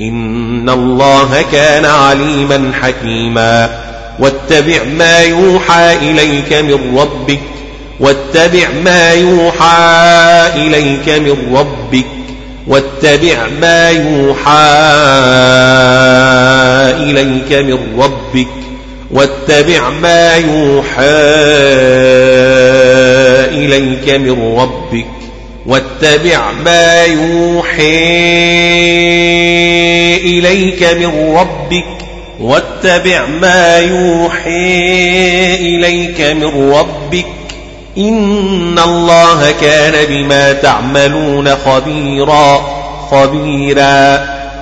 إن الله كان عليما حكيما واتبع ما يوحى إليك من ربك واتبع ما يوحى إليك من ربك واتبع ما يوحى إليك من ربك واتبع ما يوحى إليك من ربك واتبع ما يوحى إليك من ربك واتبع ما يوحى إليك من ربك. إن الله كان بما تعملون خبيرا خبيرا.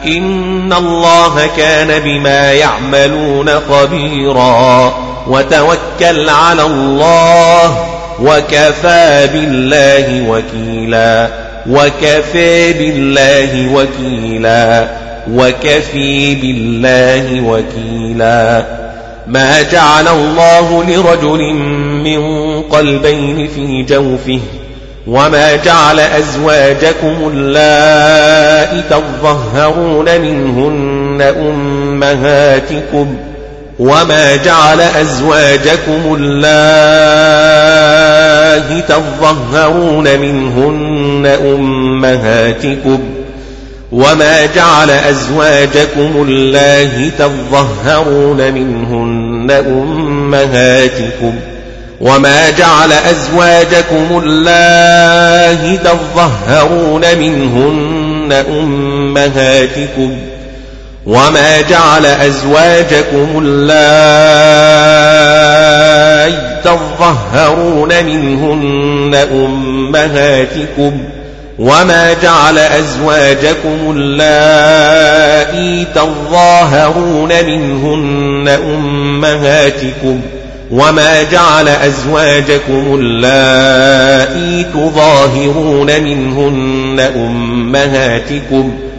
إن الله كان بما يعملون خبيرا. وتوكل على الله. وكفى بالله وكيلا. وكفى بالله وكيلا. وكفي بالله وكيلا. ما جعل الله لرجل من قلبين في جوفه. وما جعل أزواجكم اللائي تظهرون منهن أمهاتكم. وما جعل أزواجكم اللائي تظهرون منهن أمهاتكم وما جعل أزواجكم الله تظهرون منهن أمهاتكم وما جعل أزواجكم الله تظهرون منهن أمهاتكم وما جعل أزواجكم الله تظهرون منهن أمهاتكم وما جعل أزواجكم اللائي تظاهرون منهن أمهاتكم وما جعل أزواجكم اللائي تظاهرون منهن أمهاتكم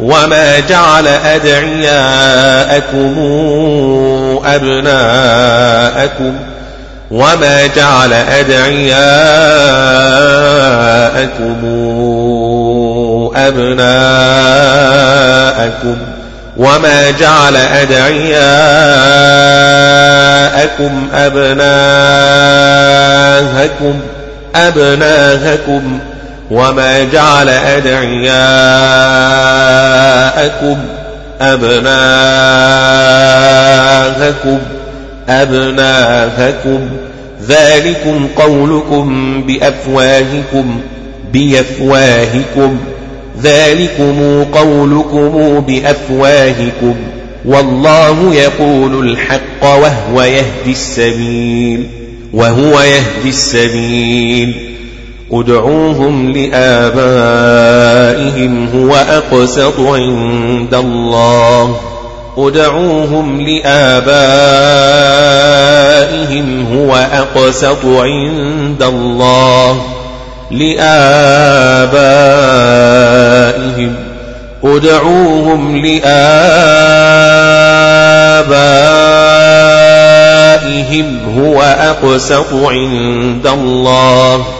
وما جعل أدعياءكم أبناءكم وما جعل أدعياءكم أبناءكم وما جعل أدعياءكم أبناءكم أبناءكم وما جعل أدعياءكم أبناءكم أبناءكم ذلكم قولكم بأفواهكم بأفواهكم ذلكم قولكم بأفواهكم والله يقول الحق وهو يهدي السبيل وهو يهدي السبيل ادعوهم لآبائهم هو أقسط عند الله. ادعوهم لآبائهم هو أقسط عند الله. لآبائهم ادعوهم لآبائهم هو أقسط عند الله.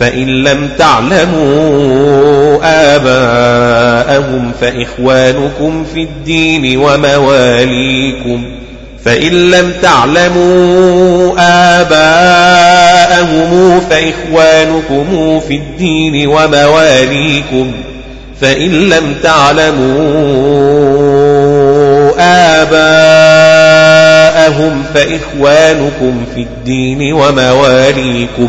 فإن لم تعلموا آباءهم فإخوانكم في الدين ومواليكم. فإن لم تعلموا آباءهم فإخوانكم في الدين ومواليكم. فإن لم تعلموا آباءهم فإخوانكم في الدين ومواليكم.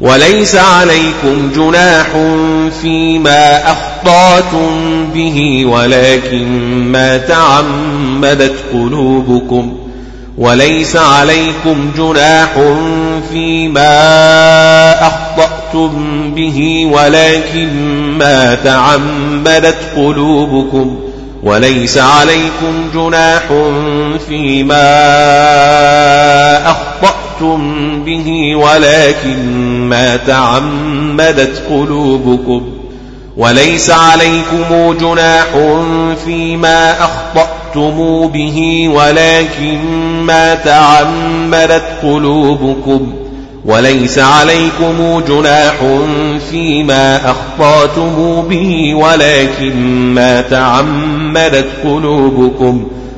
وليس عليكم جناح فيما أخطأتم به ولكن ما تعمدت قلوبكم. وليس عليكم جناح فيما أخطأتم به ولكن ما تعمدت قلوبكم. وليس عليكم جناح فيما أخطأتم به ولكن ما تعمدت قلوبكم وليس عليكم جناح فيما أخطأتم به ولكن ما تعمدت قلوبكم وليس عليكم جناح فيما أخطأتم به ولكن ما تعمدت قلوبكم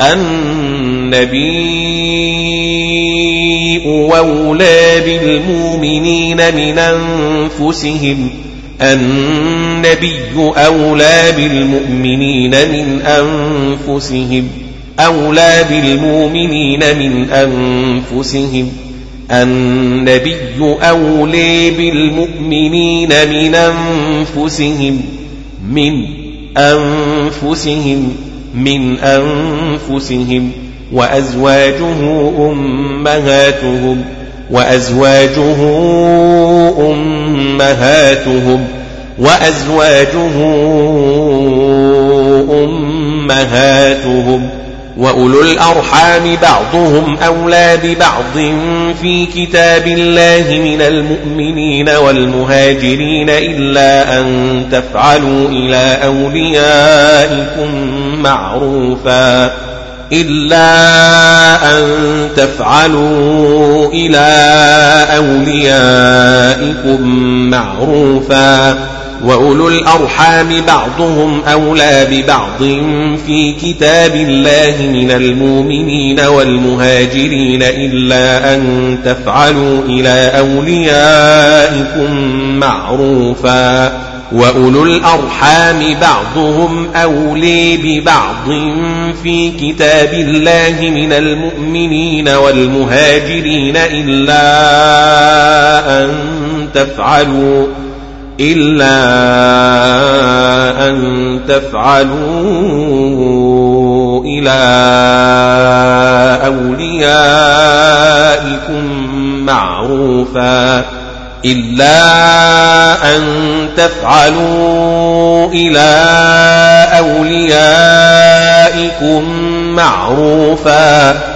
النبي أولى بالمؤمنين من أنفسهم النبي أولى بالمؤمنين من أنفسهم أولى بالمؤمنين من أنفسهم النبي أولى بالمؤمنين من أنفسهم من أنفسهم من أنفسهم وأزواجه أمهاتهم وأزواجه أمهاتهم وأزواجه أمهاتهم وأولو الأرحام بعضهم أولى ببعض في كتاب الله من المؤمنين والمهاجرين إلا أن تفعلوا إلى أوليائكم معروفا إلا أن تفعلوا إلى أوليائكم معروفا وأولو الأرحام بعضهم أولى ببعض في كتاب الله من المؤمنين والمهاجرين إلا أن تفعلوا إلى أوليائكم معروفا وأولو الأرحام بعضهم أولي ببعض في كتاب الله من المؤمنين والمهاجرين إلا أن تفعلوا إلا أن تفعلوا إلى أوليائكم معروفا إلا أن تفعلوا إلى أوليائكم معروفا.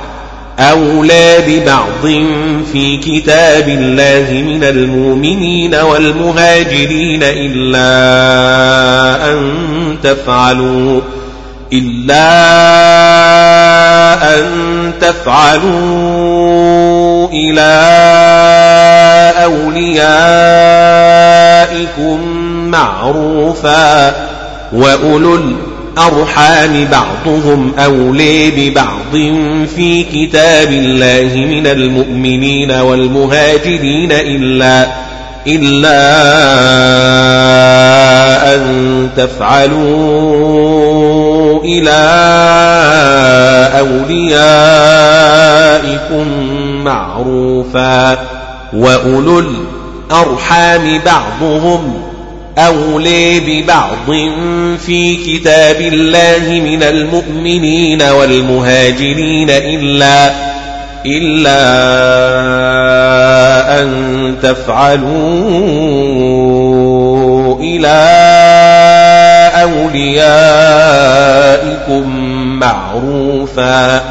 أولى ببعض في كتاب الله من المؤمنين والمهاجرين إلا أن تفعلوا إلا أن تفعلوا إلى أوليائكم معروفا وأولو الأرحام بعضهم أولي ببعض في كتاب الله من المؤمنين والمهاجرين إلا إلا أن تفعلوا إلى أوليائكم معروفا وأولو الأرحام بعضهم أولي ببعض في كتاب الله من المؤمنين والمهاجرين إلا إلا أن تفعلوا إلى أوليائكم معروفا.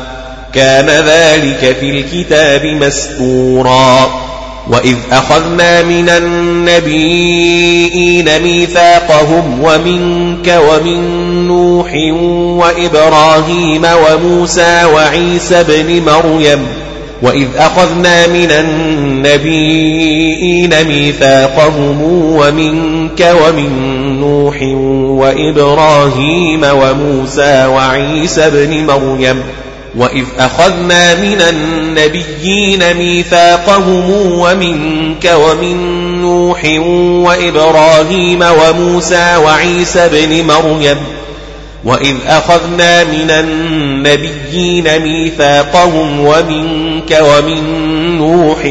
كان ذلك في الكتاب مسطورا وإذ أخذنا من النبيين ميثاقهم ومنك ومن نوح وإبراهيم وموسى وعيسى بن مريم وإذ أخذنا من النبيين ميثاقهم ومنك ومن نوح وإبراهيم وموسى وعيسى بن مريم وإذ أخذنا من النبيين ميثاقهم ومنك ومن نوح وإبراهيم وموسى وعيسى بن مريم وإذ أخذنا من النبيين ميثاقهم ومنك ومن نوح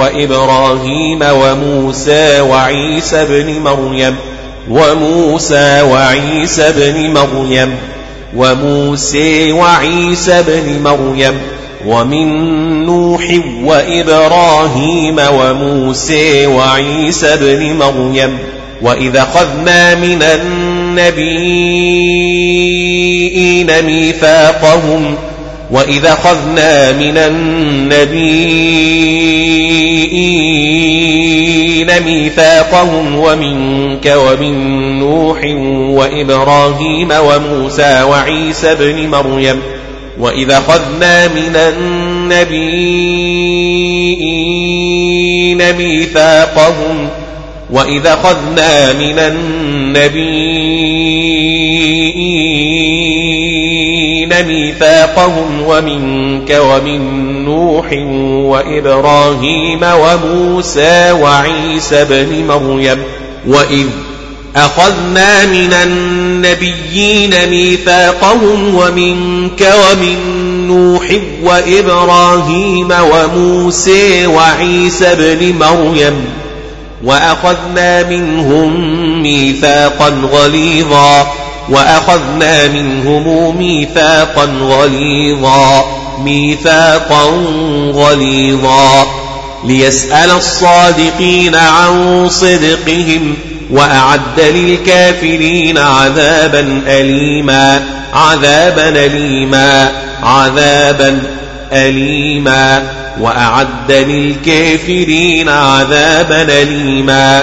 وإبراهيم وموسى وعيسى بن مريم وموسى وعيسى بن مريم وموسى وعيسى بن مريم ومن نوح وإبراهيم وموسى وعيسى بن مريم وإذا أخذنا من النبيين ميثاقهم وإذا أخذنا من النبيين ميثاقهم ومنك ومن نوح وإبراهيم وموسى وعيسى بن مريم وإذا أخذنا من النبيين ميثاقهم وإذا أخذنا من النبيين ميثاقهم ومنك ومن نوح وإبراهيم وموسى وعيسى بن مريم وإذ أخذنا من النبيين ميثاقهم ومنك ومن نوح وإبراهيم وموسى وعيسى بن مريم وأخذنا منهم ميثاقا غليظا وأخذنا منهم ميثاقا غليظا ميثاقا غليظا. ليسأل الصادقين عن صدقهم وأعد للكافرين عذابا أليما عذابا أليما عذابا أليما. وأعد للكافرين عذابا أليما.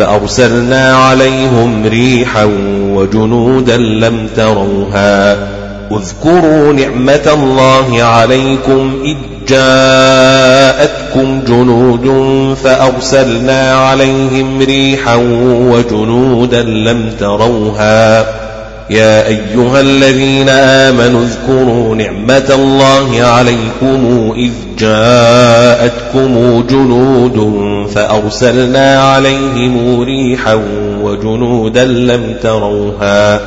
فأرسلنا عليهم ريحا وجنودا لم تروها. اذكروا نعمة الله عليكم إذ جاءتكم جنود فأرسلنا عليهم ريحا وجنودا لم تروها. يا أيها الذين آمنوا اذكروا نعمة الله عليكم إذ جاءتكم جنود فأرسلنا عليهم ريحا وجنودا لم تروها.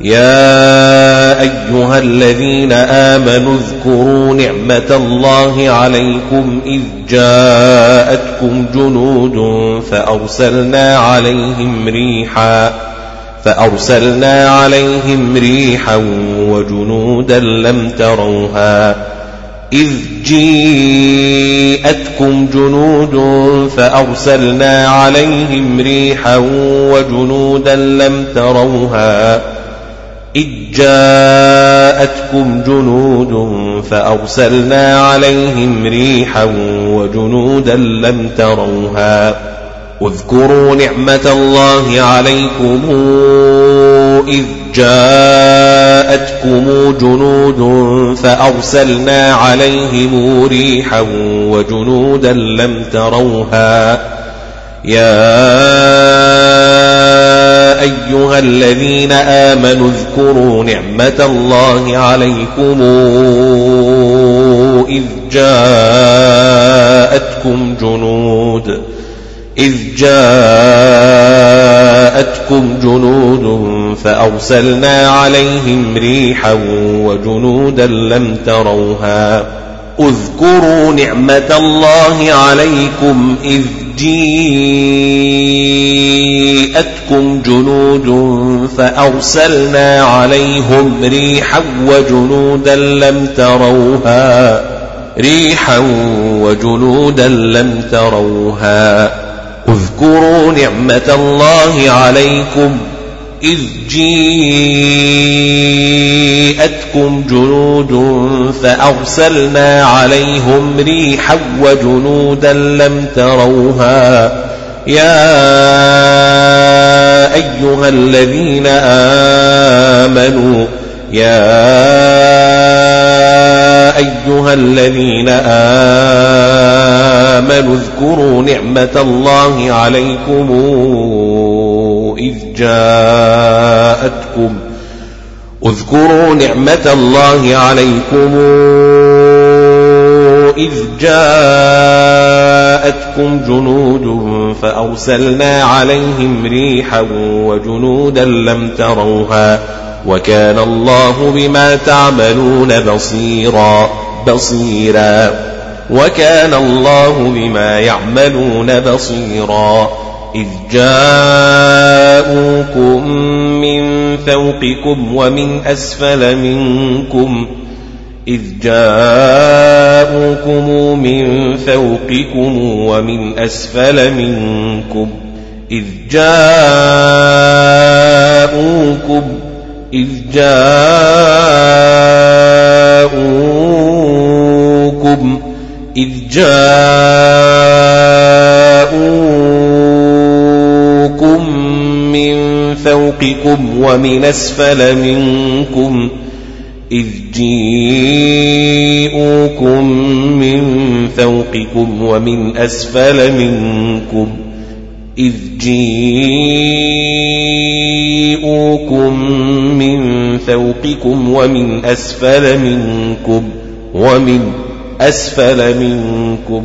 يا أيها الذين آمنوا اذكروا نعمة الله عليكم إذ جاءتكم جنود فأرسلنا عليهم ريحا فأرسلنا عليهم ريحا وجنودا لم تروها. إذ جيءتكم جنود فأرسلنا عليهم ريحا وجنودا لم تروها إذ جاءتكم جنود فأرسلنا عليهم ريحا وجنودا لم تروها واذكروا نعمة الله عليكم إذ جاءتكم جنود فأرسلنا عليهم ريحا وجنودا لم تروها. يا أيها الذين آمنوا اذكروا نعمة الله عليكم إذ جاءتكم جنود إذ جاءتكم جنود فأرسلنا عليهم ريحا وجنودا لم تروها. اذكروا نعمة الله عليكم إذ جيءتكم جنود فأرسلنا عليهم ريحا وجنودا لم تروها. ريحا وجنودا لم تروها. اذكروا نعمة الله عليكم إذ جيءتكم جنود فأرسلنا عليهم ريحا وجنودا لم تروها يا أيها الذين آمنوا يا أيها الذين آمنوا اذكروا نعمة الله عليكم إذ جاءتكم اذكروا نعمة الله عليكم إذ جاءتكم جنود فأرسلنا عليهم ريحا وجنودا لم تروها وكان الله بما تعملون بصيرا بصيرا. وكان الله بما يعملون بصيرا. إذ جاءوكم من فوقكم ومن أسفل منكم إذ جاءوكم من فوقكم ومن أسفل منكم إذ جاءوكم إذ جاءوكم إذ جاءوكم من فوقكم ومن أسفل منكم إذ جيءوكم من فوقكم ومن أسفل منكم إذ جيءوكم من فوقكم ومن أسفل منكم ومن أسفل منكم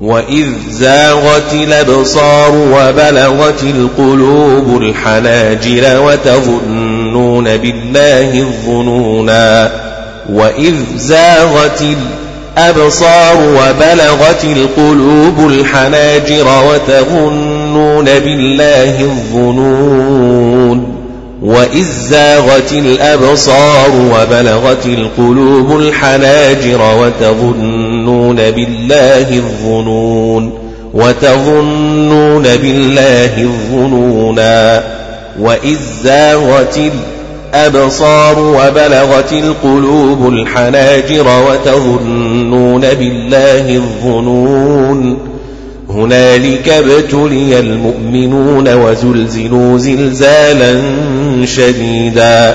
وإذ زاغت الأبصار وبلغت القلوب الحناجر وتظنون بالله الظنونا وإذ زاغت الأبصار وبلغت القلوب الحناجر وتظنون بالله الظنون وإذ زاغت الأبصار وبلغت القلوب الحناجر وتظنون بالله الظنون وتظنون بالله الظنونا وإذ زاغت الأبصار وبلغت القلوب الحناجر وتظنون بالله الظنون هنالك ابتلي المؤمنون وزلزلوا زلزالا شديدا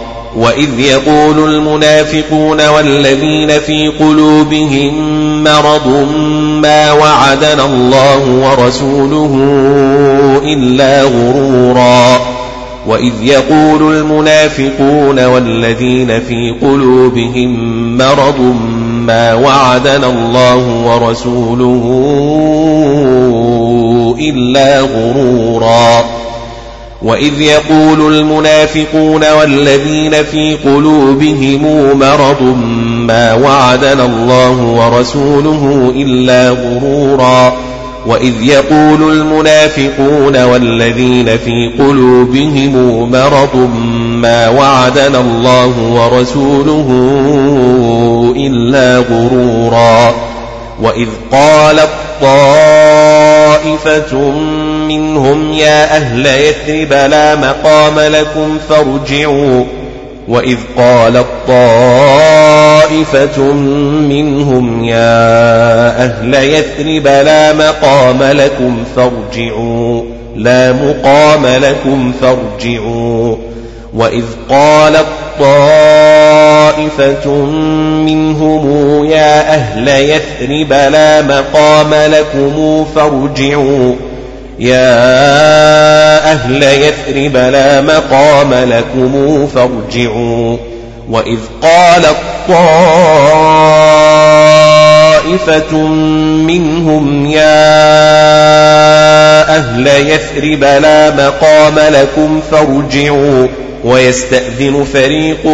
وإذ يقول المنافقون والذين في قلوبهم مرض ما وعدنا الله ورسوله إلا غرورا. وإذ يقول المنافقون والذين في قلوبهم مرض ما وعدنا الله ورسوله إلا غرورا. وإذ يقول المنافقون والذين في قلوبهم مرض ما وعدنا الله ورسوله إلا غرورا وإذ يقول المنافقون والذين في قلوبهم مرض ما وعدنا الله ورسوله إلا غرورا وإذ قالت طائفة منهم يا أهل يثرب لا مقام لكم فارجعوا. وإذ قالت طائفة منهم يا أهل يثرب لا مقام لكم فارجعوا. لا مقام لكم فارجعوا. وإذ قالت طائفة منهم يا أهل يثرب لا مقام لكم فارجعوا. يا أهل يثرب لا مقام لكم فارجعوا وإذ قالت طائفة منهم يا أهل يثرب لا مقام لكم فارجعوا ويستأذن فريق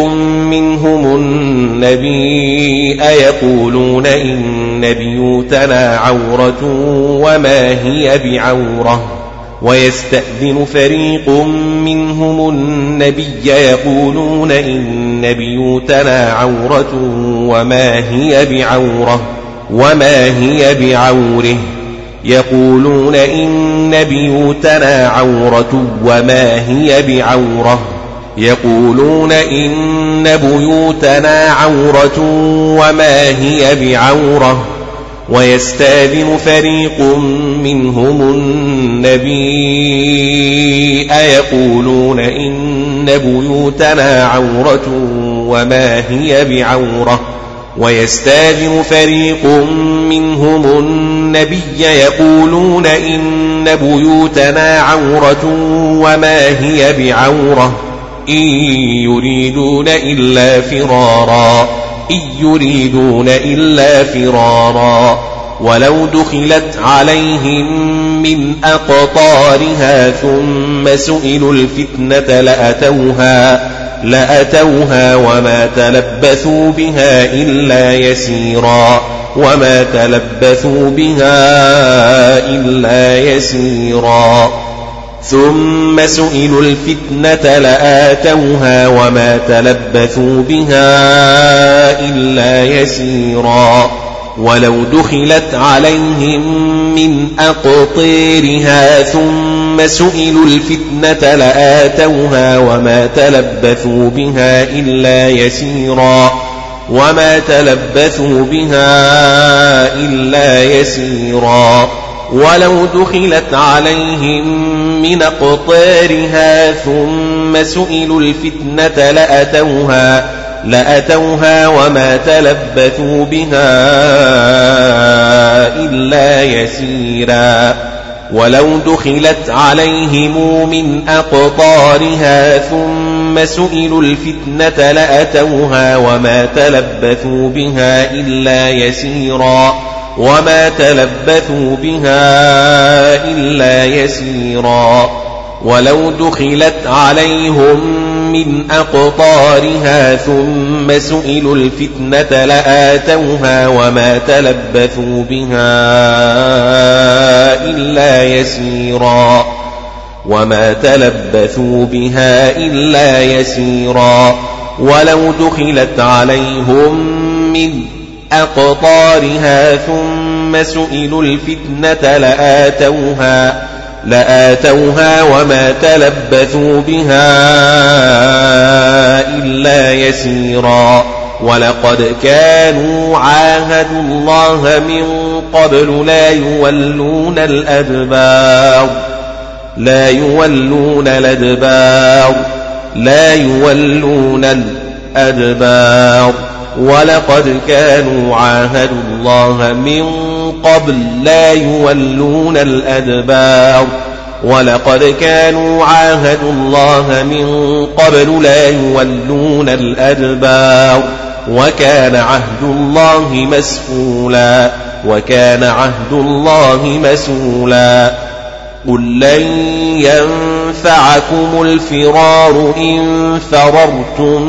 منهم النبي أيقولون إن بيوتنا عورة وما هي بعورة. ويستأذن فريق منهم النبي يقولون إن بيوتنا عورة وما هي بعورة وما هي بعوره. يقولون إن بيوتنا عورة وما هي بعورة. يقولون إن بيوتنا عورة وما هي بعورة ويستأذن فريق منهم النبي أيقولون إن بيوتنا عورة وما هي بعورة ويستأذن فريق منهم النبي يقولون إن بيوتنا عورة وما هي بعورة إن يريدون إلا فرارا. إن يريدون إلا فرارا. ولو دخلت عليهم من أقطارها ثم سئلوا الفتنة لأتوها لأتوها وما تلبثوا بها إلا يسيرا. وما تلبثوا بها إلا يسيرا. ثم سئلوا الفتنة لآتوها وما تلبثوا بها إلا يسيرا. ولو دخلت عليهم من أقطيرها ثم سئلوا الفتنة لآتوها وما تلبثوا بها إلا يسيرا. وما تلبثوا بها إلا يسيرا. ولو دخلت عليهم من أقطارها ثم سئلوا الفتنة لأتوها لأتوها وما تلبثوا بها إلا يسيرا. ولو دخلت عليهم من أقطارها ثم سئلوا الفتنة لأتوها وما تلبثوا بها إلا يسيرا. وما تلبثوا بها إلا يسيرا ولو دخلت عليهم من أقطارها ثم سئلوا الفتنة لآتوها وما تلبثوا بها إلا يسيرا وما تلبثوا بها إلا يسيرا ولو دخلت عليهم من أقطارها ثم سئلوا الفتنة لآتوها لآتوها وما تلبثوا بها إلا يسيرا. ولقد كانوا عاهدوا الله من قبل لا يولون الأدبار لا يولون الأدبار لا يولون الأدبار. ولقد كانوا عاهدوا الله من قبل لا يولون الأدبار. ولقد كانوا عاهدوا الله من قبل لا يولون الأدبار. وكان عهد الله مسؤولا. وكان عهد الله مسؤولا. قل لن ينفعكم الفرار إن فررتم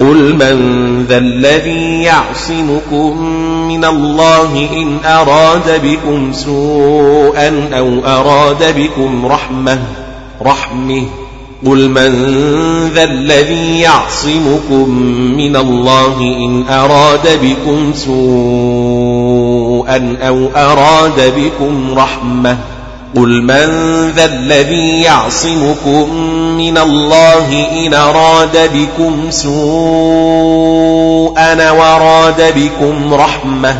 قل من ذا الذي يعصمكم من الله إن أراد بكم سوءا أو أراد بكم رحمة رحمه. قل من ذا الذي يعصمكم من الله إن أراد بكم سوءا أو أراد بكم رحمة قل من ذا الذي يعصمكم من الله إن أراد بكم سوءا وراد بكم رحمة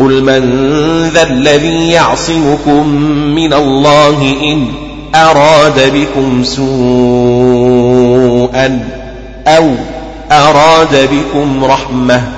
قل من ذا الذي يعصمكم من الله إن أراد بكم سوءا أو أراد بكم رحمة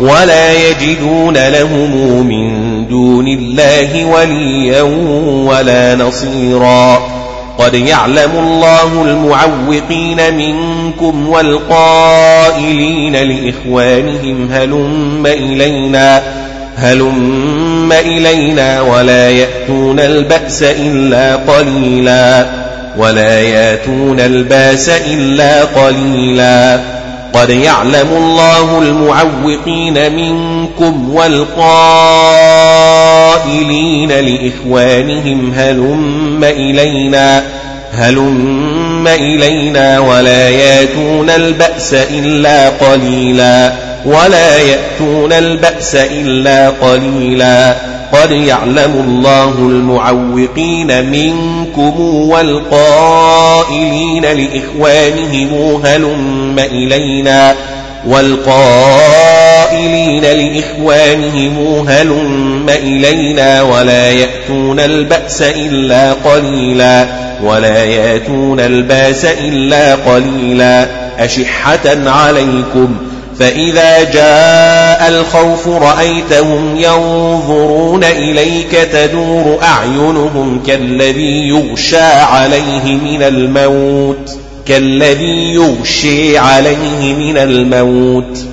ولا يجدون لهم من دون الله وليا ولا نصيرا. قد يعلم الله المعوقين منكم والقائلين لإخوانهم هلم إلينا هلم إلينا ولا يأتون البأس إلا قليلا ولا يأتون البأس إلا قليلا. قد يعلم الله المعوقين منكم والقائلين لإخوانهم هلم إلينا هلم إلينا ولا ياتون البأس إلا قليلا ولا يأتون البأس إلا قليلا. قد يعلم الله المعوقين منكم والقائلين لإخوانهم هلم إلينا والقائلين لإخوانهم هلم إلينا ولا يأتون البأس إلا قليلا ولا يأتون الباس إلا قليلا أشحة عليكم فإذا جاء الخوف رأيتهم ينظرون إليك تدور أعينهم كالذي يغشى عليه من الموت كالذي يغشي عليه من الموت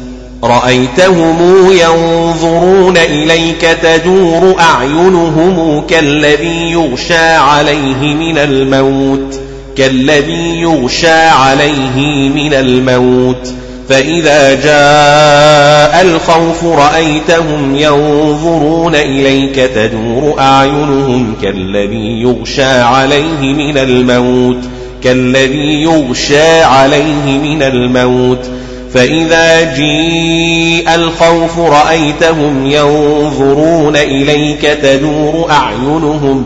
رأيتهم ينظرون إليك تدور أعينهم كالذي يغشى عليه من الموت كالذي يغشى عليه من الموت فإذا جاء الخوف رأيتهم ينظرون إليك تدور أعينهم كالذي يغشى عليه من الموت كالذي يغشى عليه من الموت. فإذا جيء الخوف رأيتهم ينظرون إليك تدور أعينهم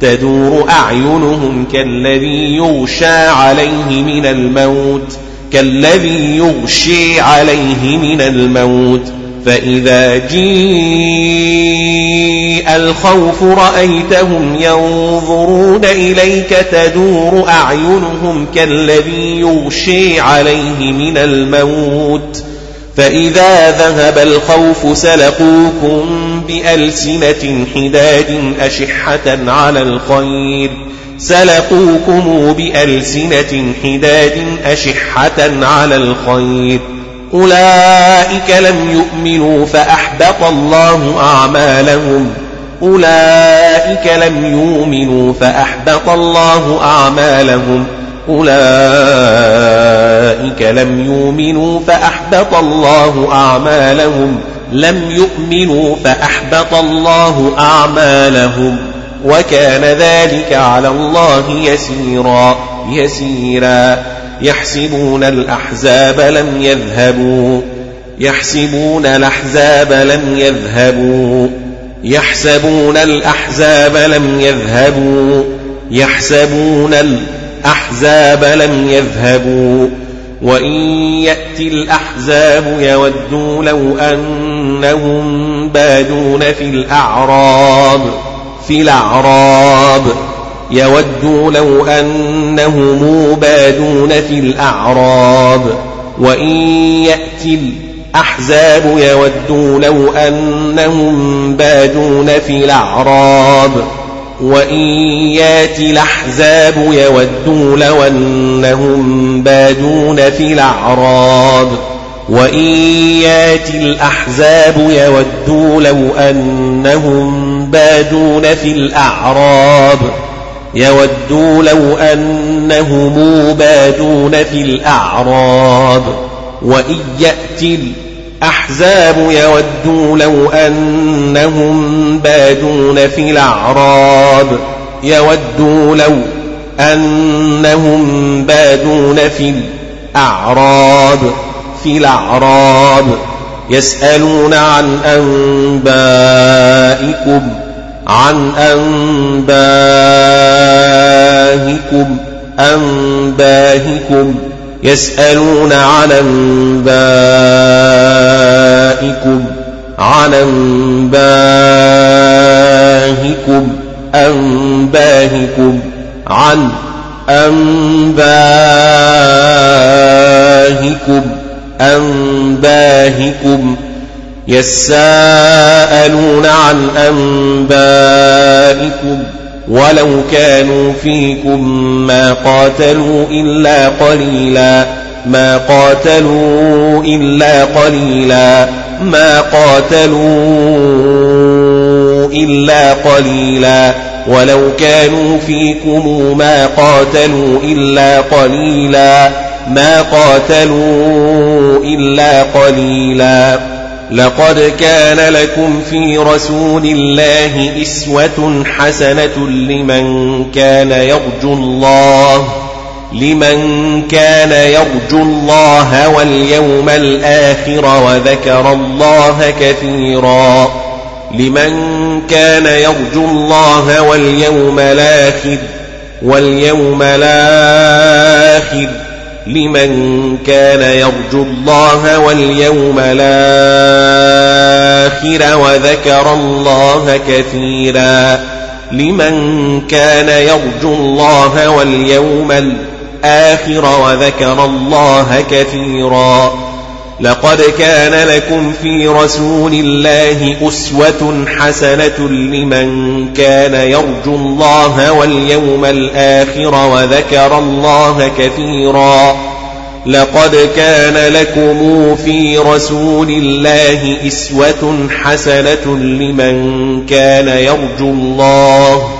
تدور أعينهم كالذي يغشى عليه من الموت. كالذي يغشي عليه من الموت فإذا جيء الخوف رأيتهم ينظرون إليك تدور أعينهم كالذي يغشي عليه من الموت. فإذا ذهب الخوف سلقوكم بألسنة حداد أشحة على الخير. سلقوكم بألسنة حداد أشحة على الخير أولئك لم يؤمنوا فأحبط الله أعمالهم أولئك لم يؤمنوا فأحبط الله أعمالهم أولئك لم يؤمنوا فأحبط الله أعمالهم لم يؤمنوا فأحبط الله أعمالهم وكان ذلك على الله يسيرا يسيرا. يحسبون الأحزاب لم يذهبوا. يحسبون الأحزاب لم يذهبوا. يحسبون الأحزاب لم يذهبوا. يحسبون الأحزاب لم يذهبوا. وإن يأتي الأحزاب يودوا لو أنهم بادون في الأعراب. في الأعراب يودوا لو أنهم بادون في الأعراب وإن يأتي الأحزاب يودوا لو أنهم بادون في الأعراب وإن يأتي الأحزاب يودوا لو أنهم بادون في الأعراب وإن يأتي الأحزاب يودوا لو أنهم بادون في الأعراب يودوا لو أنهم بادون في الأعراب وإن يأتي الأحزاب يودوا لو أنهم بادون في الأعراب يودوا لو أنهم بادون في الأعراب في الأعراب يسألون عن أنبائكم عن أنباهكم أنباهكم. يسألون عن أنبائكم عن أنباهكم أنباهكم عن أنباهكم. أنباهكم يساءلون عن أنبائكم ولو كانوا فيكم ما قاتلوا إلا قليلا ما قاتلوا إلا قليلا ما قاتلوا إلا قليلا ولو كانوا فيكم ما قاتلوا إلا قليلا. ما قاتلوا إلا قليلا. لقد كان لكم في رسول الله إسوة حسنة لمن كان يرجو الله لمن كان يرجو الله واليوم الآخر وذكر الله كثيرا لمن كان يرجو الله واليوم الآخر واليوم الآخر لمن كان يرجو الله واليوم الآخر وذكر الله كثيرا لمن كان يرجو الله واليوم الآخر وذكر الله كثيرا لقد كان لكم في رسول الله أسوة حسنة لمن كان يرجو الله واليوم الآخر وذكر الله كثيرا. لقد كان لكم في رسول الله إسوة حسنة لمن كان يرجو الله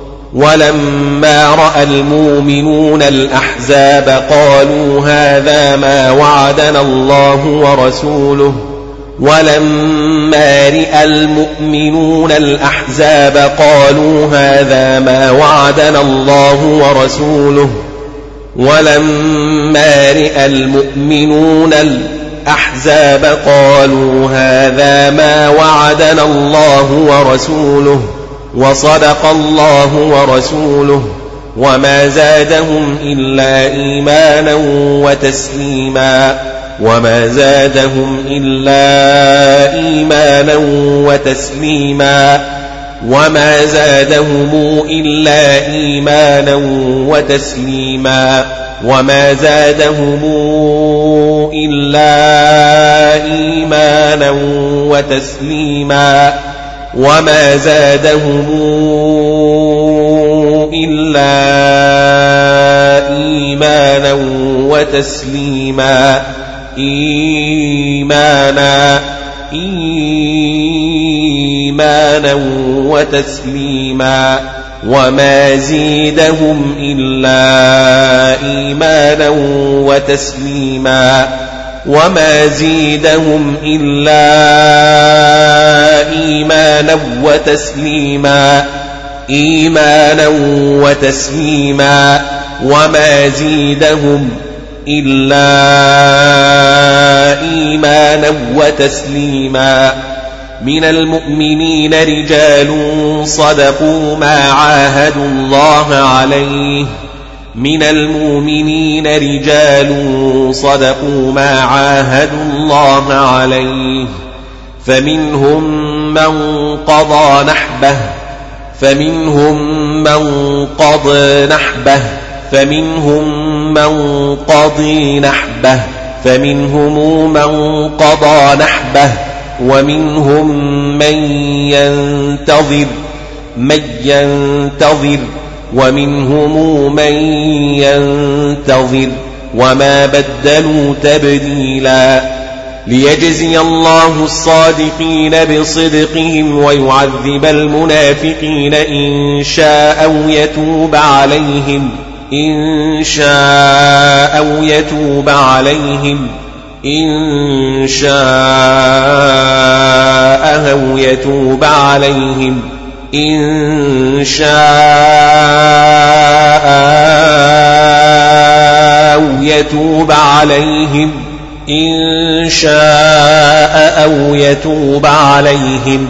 ولما رأى المؤمنون الأحزاب قالوا هذا ما وعدنا الله ورسوله. ولما رأى المؤمنون الأحزاب قالوا هذا ما وعدنا الله ورسوله. ولما رأى المؤمنون الأحزاب قالوا هذا ما وعدنا الله ورسوله. وصدق الله ورسوله وما زادهم إلا إيمانا وتسليما وما زادهم إلا إيمانا وتسليما وما زادهم إلا إيمانا وتسليما وما زادهم إلا إيمانا وتسليما وما زادهم إلا إيمانا وتسليما إيمانا إيمانا وتسليما وما زيدهم إلا إيمانا وتسليما وما زيدهم إلا إيمانا وتسليما إيمانا وتسليما وما زيدهم إلا إيمانا وتسليما. من المؤمنين رجال صدقوا ما عاهدوا الله عليه من المؤمنين رجال صدقوا ما عاهدوا الله عليه فمنهم من قضى نحبه فمنهم من قضى نحبه فمنهم من قضي نحبه فمنهم من قضى نحبه ومنهم من ينتظر من ينتظر ومنهم من ينتظر وما بدلوا تبديلا ليجزي الله الصادقين بصدقهم ويعذب المنافقين إن شاء أو يتوب عليهم إن شاء أو يتوب عليهم إن شاء أو يتوب عليهم إن شاء أو يتوب عليهم. إن شاء أو يتوب عليهم.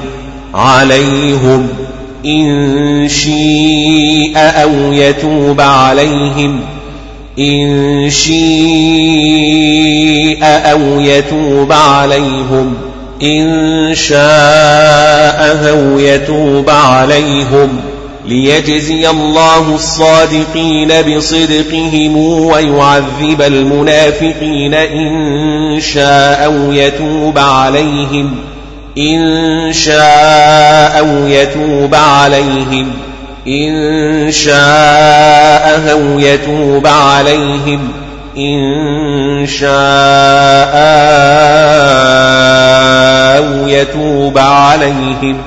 عليهم. إن شيء أو يتوب عليهم. إن شيء أو يتوب عليهم. إن شاء أو يتوب عليهم ليجزي الله الصادقين بصدقهم ويعذب المنافقين إن شاء أو يتوب عليهم إن شاء أو يتوب عليهم إن شاء أو يتوب عليهم إن شاء أو يتوب عليهم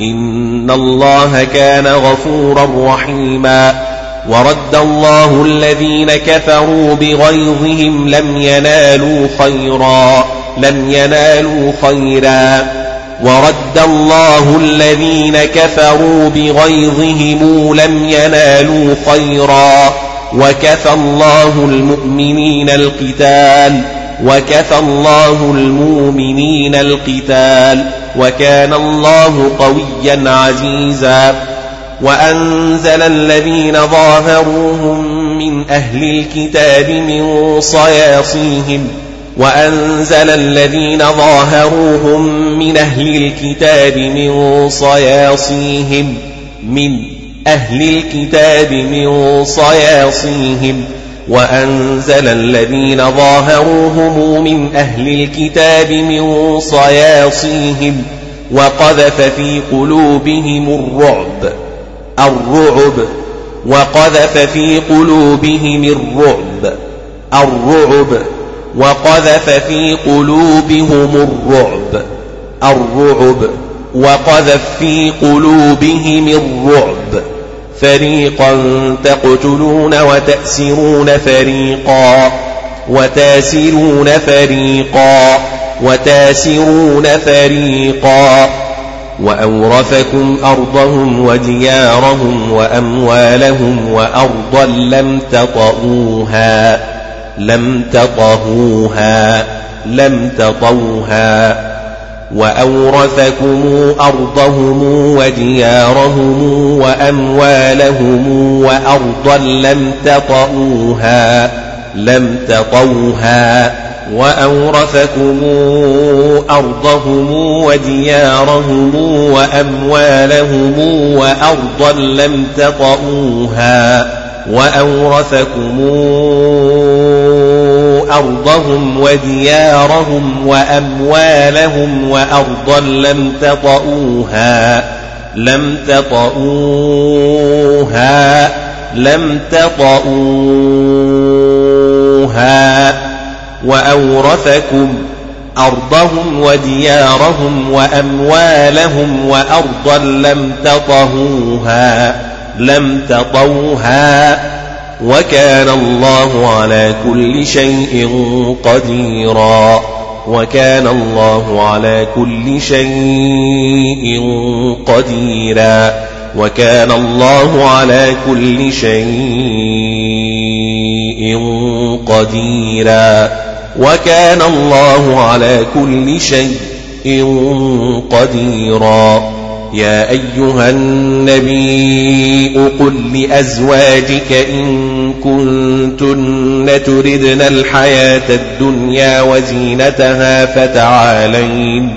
إن الله كان غفورا رحيما ورد الله الذين كفروا بغيظهم لم ينالوا خيرا لم ينالوا خيرا. ورد الله الذين كفروا بغيظهم لم ينالوا خيرا. وكفى الله المؤمنين القتال وكفى الله المؤمنين القتال وكان الله قويا عزيزا. وأنزل الذين ظاهروهم من أهل الكتاب من صياصيهم وأنزل الذين ظاهروهم من أهل الكتاب من صياصيهم من أهل الكتاب من صياصيهم وأنزل الذين ظاهروهم من أهل الكتاب من صياصيهم وقذف في قلوبهم الرعب الرعب وقذف في قلوبهم الرعب الرعب وقذف في قلوبهم الرعب الرعب وقذف في قلوبهم الرعب. فريقا تقتلون وتأسرون فريقا وتأسرون فريقا وتأسرون فريقا. وأورثكم أرضهم وديارهم وأموالهم وأرضا لم تطئوها لم تطهوها لم تطوها وأورثكم أرضهم وديارهم وأموالهم وأرضا لم تطئوها لم تطوها وأورثكم أرضهم وديارهم وأموالهم وأرضا لم تطئوها. وأورثكم أرضهم وديارهم وأموالهم وأرضا لم تطئوها لم تطئوها لم تطئوها. وأورثكم أرضهم وديارهم وأموالهم وأرضا لم تطهوها لم تطوها وكان الله على كل شيء قديرا. وكان الله على كل شيء قديرا. وكان الله على كل شيء قديرا. وكان الله على كل شيء قديرا. يا أيها النبي قل لأزواجك إن كنتن تردن الحياة الدنيا وزينتها فتعالين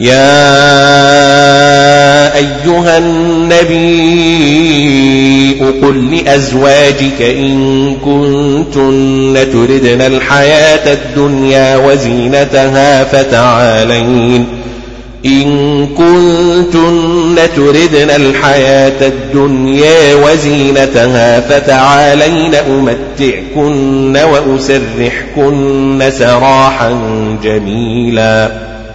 يا أيها النبي قل لأزواجك إن كنتن تردن الحياة الدنيا وزينتها فتعالين. إن كنتن تردن الحياة الدنيا وزينتها فتعالين أمتعكن وأسرحكن سراحا جميلا.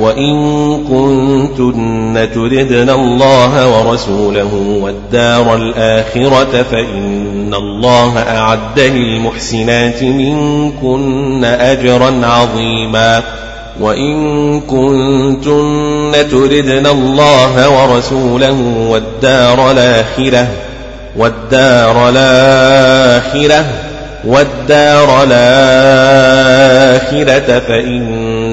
وإن كنتن تردن الله ورسوله والدار الآخرة فإن الله أعد للمحسنات منكن أجرا عظيما وإن كنتن تردن الله ورسوله والدار الآخرة والدار الآخرة والدار الآخرة فإن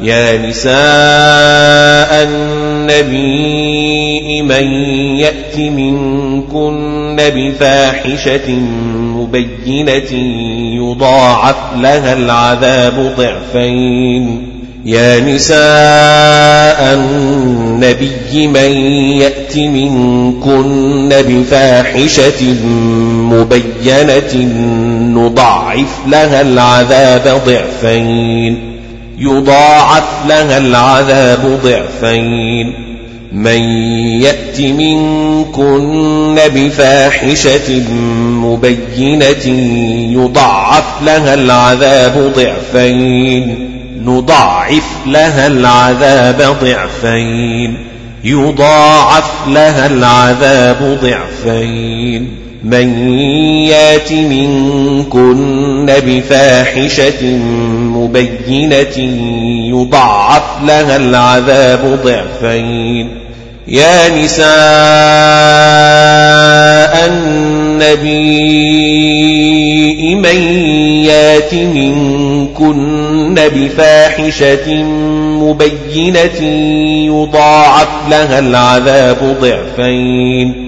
يا نساء النبي من يأت منكن بفاحشة مبينة يضاعف لها العذاب ضعفين. يا نساء النبي من يأت منكن بفاحشة مبينة نضاعف لها العذاب ضعفين. يضاعف لها العذاب ضعفين. من يأت منكن بفاحشة مبينة يضاعف لها العذاب ضعفين. نضاعف لها العذاب ضعفين. يضاعف لها العذاب ضعفين. من يات منكن بفاحشة مبينة يضاعف لها العذاب ضعفين. يا نساء النبي من يات منكن بفاحشة مبينة يضاعف لها العذاب ضعفين.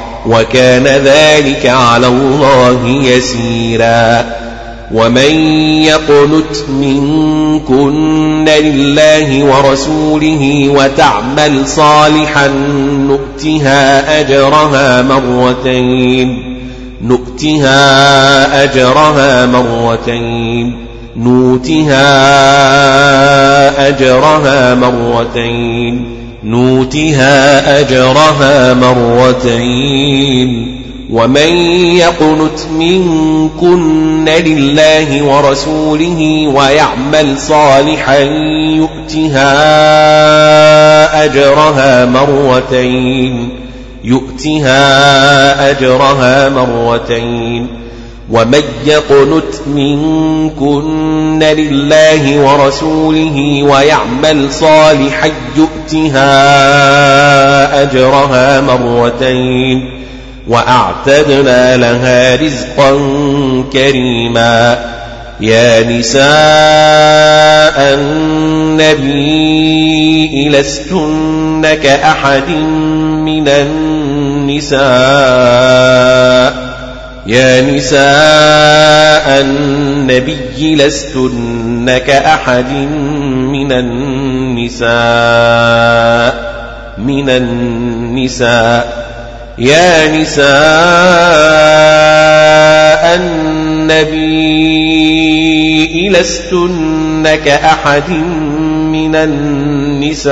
وكان ذلك على الله يسيرا. ومن يقنت منكن لله ورسوله وتعمل صالحا نؤتها أجرها مرتين. نؤتها أجرها مرتين. نوتها أجرها مرتين. نوتها أجرها مرتين ومن يقنت منكن لله ورسوله ويعمل صالحا يؤتها أجرها مرتين يؤتها أجرها مرتين ومن يقنت منكن لله ورسوله ويعمل صالحا يؤتها أجرها مرتين وأعتدنا لها رزقا كريما يا نساء النبي لستن كأحد من النساء يا نساء النبي لستن كأحد من النساء من النساء. يا نساء النبي لستن كأحد من النساء.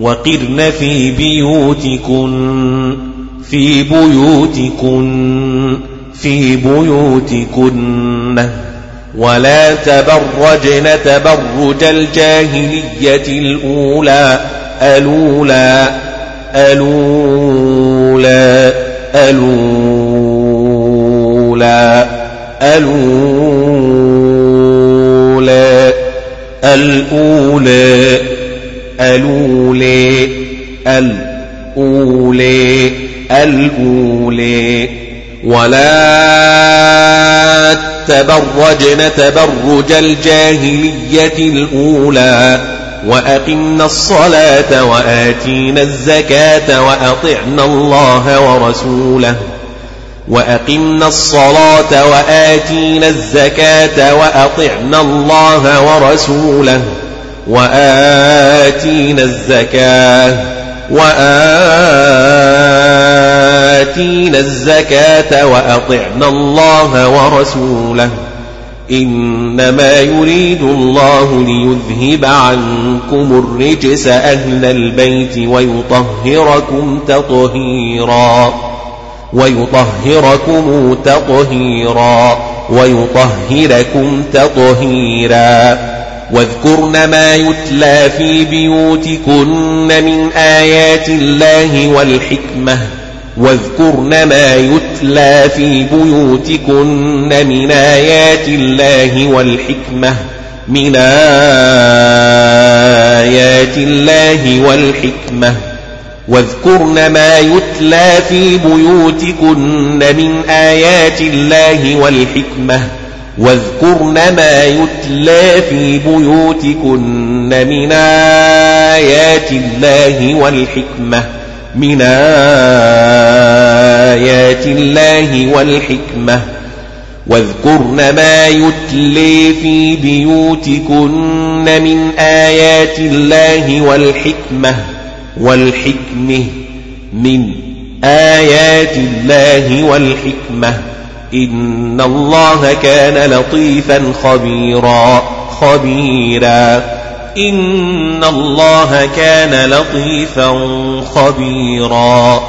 وقرن في بيوتكن في بيوتكن في بيوتكن. ولا تبرجن تبرج الجاهلية الأولى ألولا ألولا ألولا ألولا الأولى. الأولى الأولى الأولى ولا تبرجن تبرج الجاهلية الأولى وأقمنا الصلاة وآتينا الزكاة وأطعنا الله ورسوله. وأقمنا الصلاة وآتينا الزكاة وأطعنا الله ورسوله. وآتينا الزكاة وآتينا الزكاة وأطعنا الله ورسوله. إنما يريد الله ليذهب عنكم الرجس أهل البيت ويطهركم تطهيرا ويطهركم تطهيرا ويطهركم تطهيرا. واذكرن ما يتلى في بيوتكن من آيات الله والحكمة. واذكرن ما يتلى في بيوتكن من آيات الله والحكمة. من آيات الله والحكمة. واذكرن ما يتلى في بيوتكن من آيات الله والحكمة. واذكرن ما يتلى في بيوتكن من آيات الله والحكمة من آيات الله والحكمة. واذكرن ما يتلي في بيوتكن من آيات الله والحكمة والحكمة من آيات الله والحكمة. إن الله كان لطيفا خبيرا خبيرا. إن الله كان لطيفا خبيرا.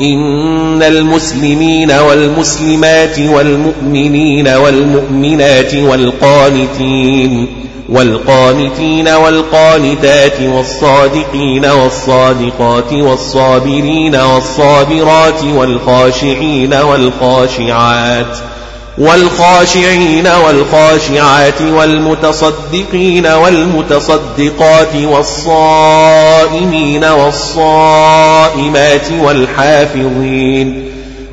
إن المسلمين والمسلمات والمؤمنين والمؤمنات والقانتين والقانتين والقانتات والصادقين والصادقات والصابرين والصابرات والخاشعين والخاشعات والخاشعين والخاشعات والمتصدقين والمتصدقات والصائمين والصائمات والحافظين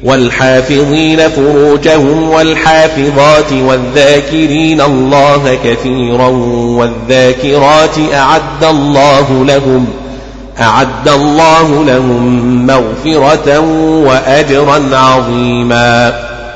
والحافظين فروجهم والحافظات والذاكرين الله كثيرا والذاكرات أعد الله لهم أعد الله لهم مغفرة وأجرا عظيما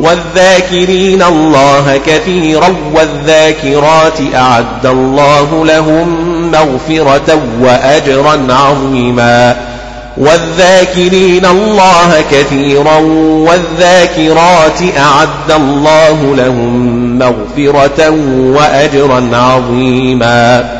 والذاكرين الله كثيرا والذاكرات أعد الله لهم مغفرة وأجرا عظيما. والذاكرين الله كثيرا والذاكرات أعد الله لهم مغفرة وأجرا عظيما.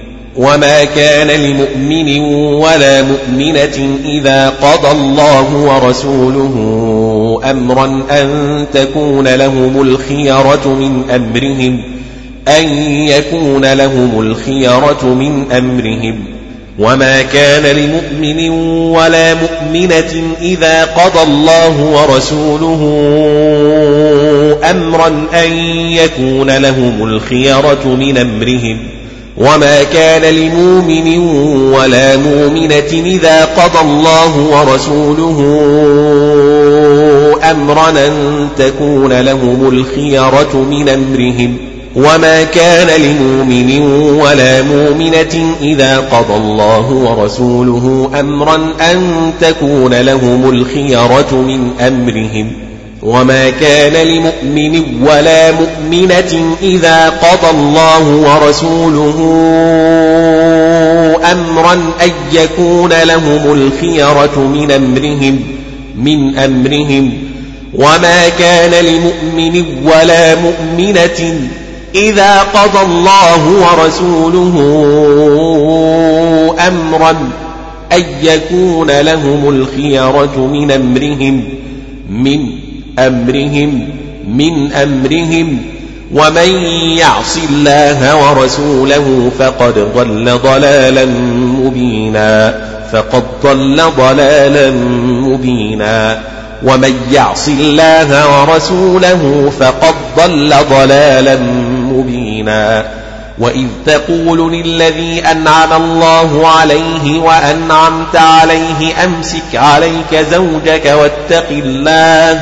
وما كان لمؤمن ولا مؤمنة إذا قضى الله ورسوله أمرا أن تكون لهم الخيرة من أمرهم أن يكون لهم الخيرة من أمرهم. وما كان لمؤمن ولا مؤمنة إذا قضى الله ورسوله أمرا أن يكون لهم الخيرة من أمرهم. وما كان لمؤمن ولا مؤمنة إذا قضى الله ورسوله أمرا أن تكون لهم الخيرة من أمرهم وما كان لمؤمن ولا مؤمنة إذا قضى الله ورسوله أمرا أن تكون لهم الخيرة من أمرهم وما كان لمؤمن ولا مؤمنة إذا قضى الله ورسوله أمرا أن يكون لهم الخيرة من أمرهم من أمرهم. وما كان لمؤمن ولا مؤمنة إذا قضى الله ورسوله أمرا أن يكون لهم الخيرة من أمرهم من أمرهم من أمرهم ومن يعص الله ورسوله فقد ضل ضلالا مبينا فقد ضل ضلالا مبينا ومن يعص الله ورسوله فقد ضل ضلالا مبينا وإذ تقول للذي أنعم الله عليه وأنعمت عليه أمسك عليك زوجك واتق الله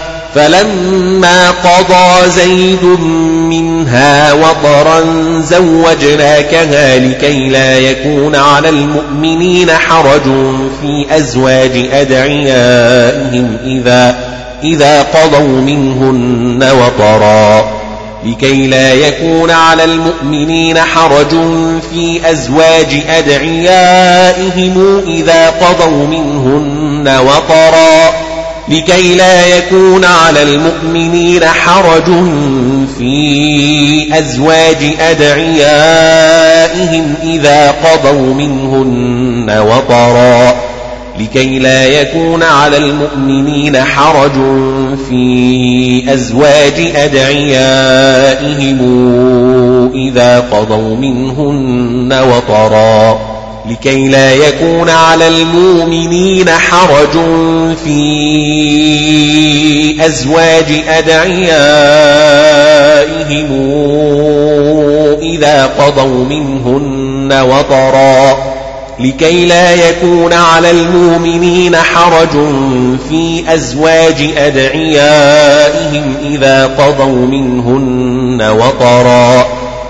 فلما قضى زيد منها وطرا زوجناكها لكي لا يكون على المؤمنين حرج في أزواج أدعيائهم إذا إذا قضوا منهن وطرا لكي لا يكون على المؤمنين حرج في أزواج أدعيائهم إذا قضوا منهن وطرا لكي لا يكون على المؤمنين حرج في أزواج أدعيائهم إذا قضوا منهن وطرا. لكي لا يكون على المؤمنين حرج في أزواج أدعيائهم إذا قضوا منهن وطرا. لكي لا يكون على المؤمنين حرج في أزواج أدعيائهم إذا قضوا منهن وطرا. لكي لا يكون على المؤمنين حرج في أزواج أدعيائهم إذا قضوا منهن وطرا.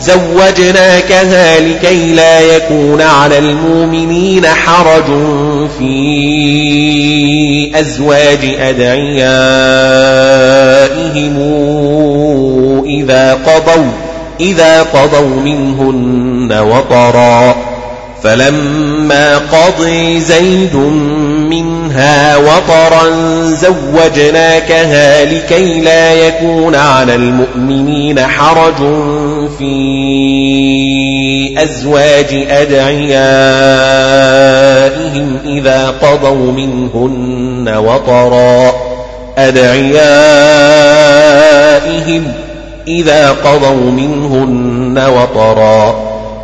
زوجناكها لكي لا يكون على المؤمنين حرج في أزواج أدعيائهم إذا قضوا إذا قضوا منهن وطرا. فلما قضي زيد منها وطرا زوجناكها لكي لا يكون على المؤمنين حرج في أزواج أدعيائهم إذا قضوا منهن وطرا. أدعيائهم إذا قضوا منهن وطرا.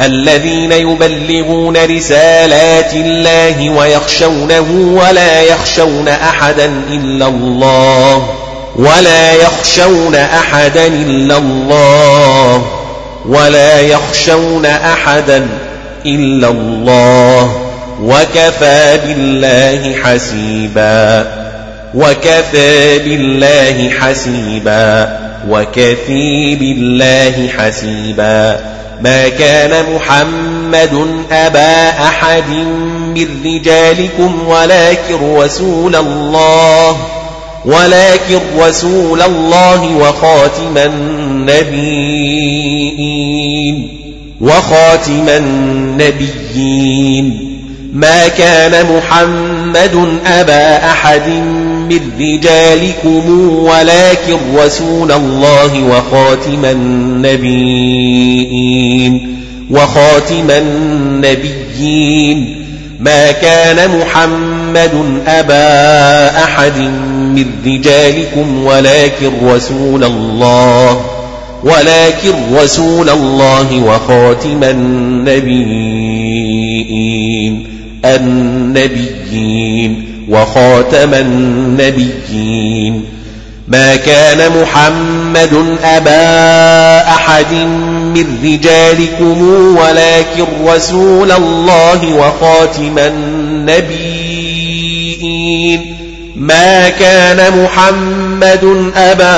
الذين يبلغون رسالات الله ويخشونه ولا يخشون أحدا إلا الله ولا يخشون أحدا إلا الله ولا يخشون أحدا إلا الله وكفى بالله حسيبا وكفى بالله حسيبا وكفي بالله حسيبا ما كان محمد أبا أحد من رجالكم ولكن رسول الله ولكن رسول الله وخاتم النبيين وخاتم النبيين ما كان محمد أبا أحد من رجالكم ولكن رسول الله وخاتم النبيين وخاتم النبيين. ما كان محمد أبا أحد من رجالكم ولكن رسول الله ولكن رسول الله وخاتم النبيين. النبيين وخاتم النبيين. ما كان محمد أبا أحد من رجالكم ولكن رسول الله وخاتم النبيين. ما كان محمد أبا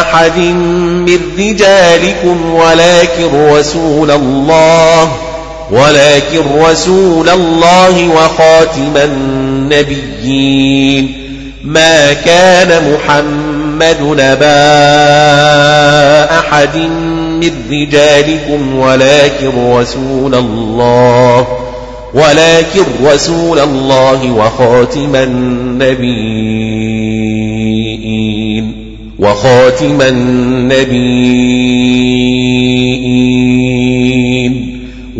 أحد من رجالكم ولكن رسول الله ولكن رسول الله وخاتم النبيين. ما كان محمد نبا أحد من رجالكم ولكن رسول الله ولكن رسول الله وخاتم النبيين. وخاتم النبيين.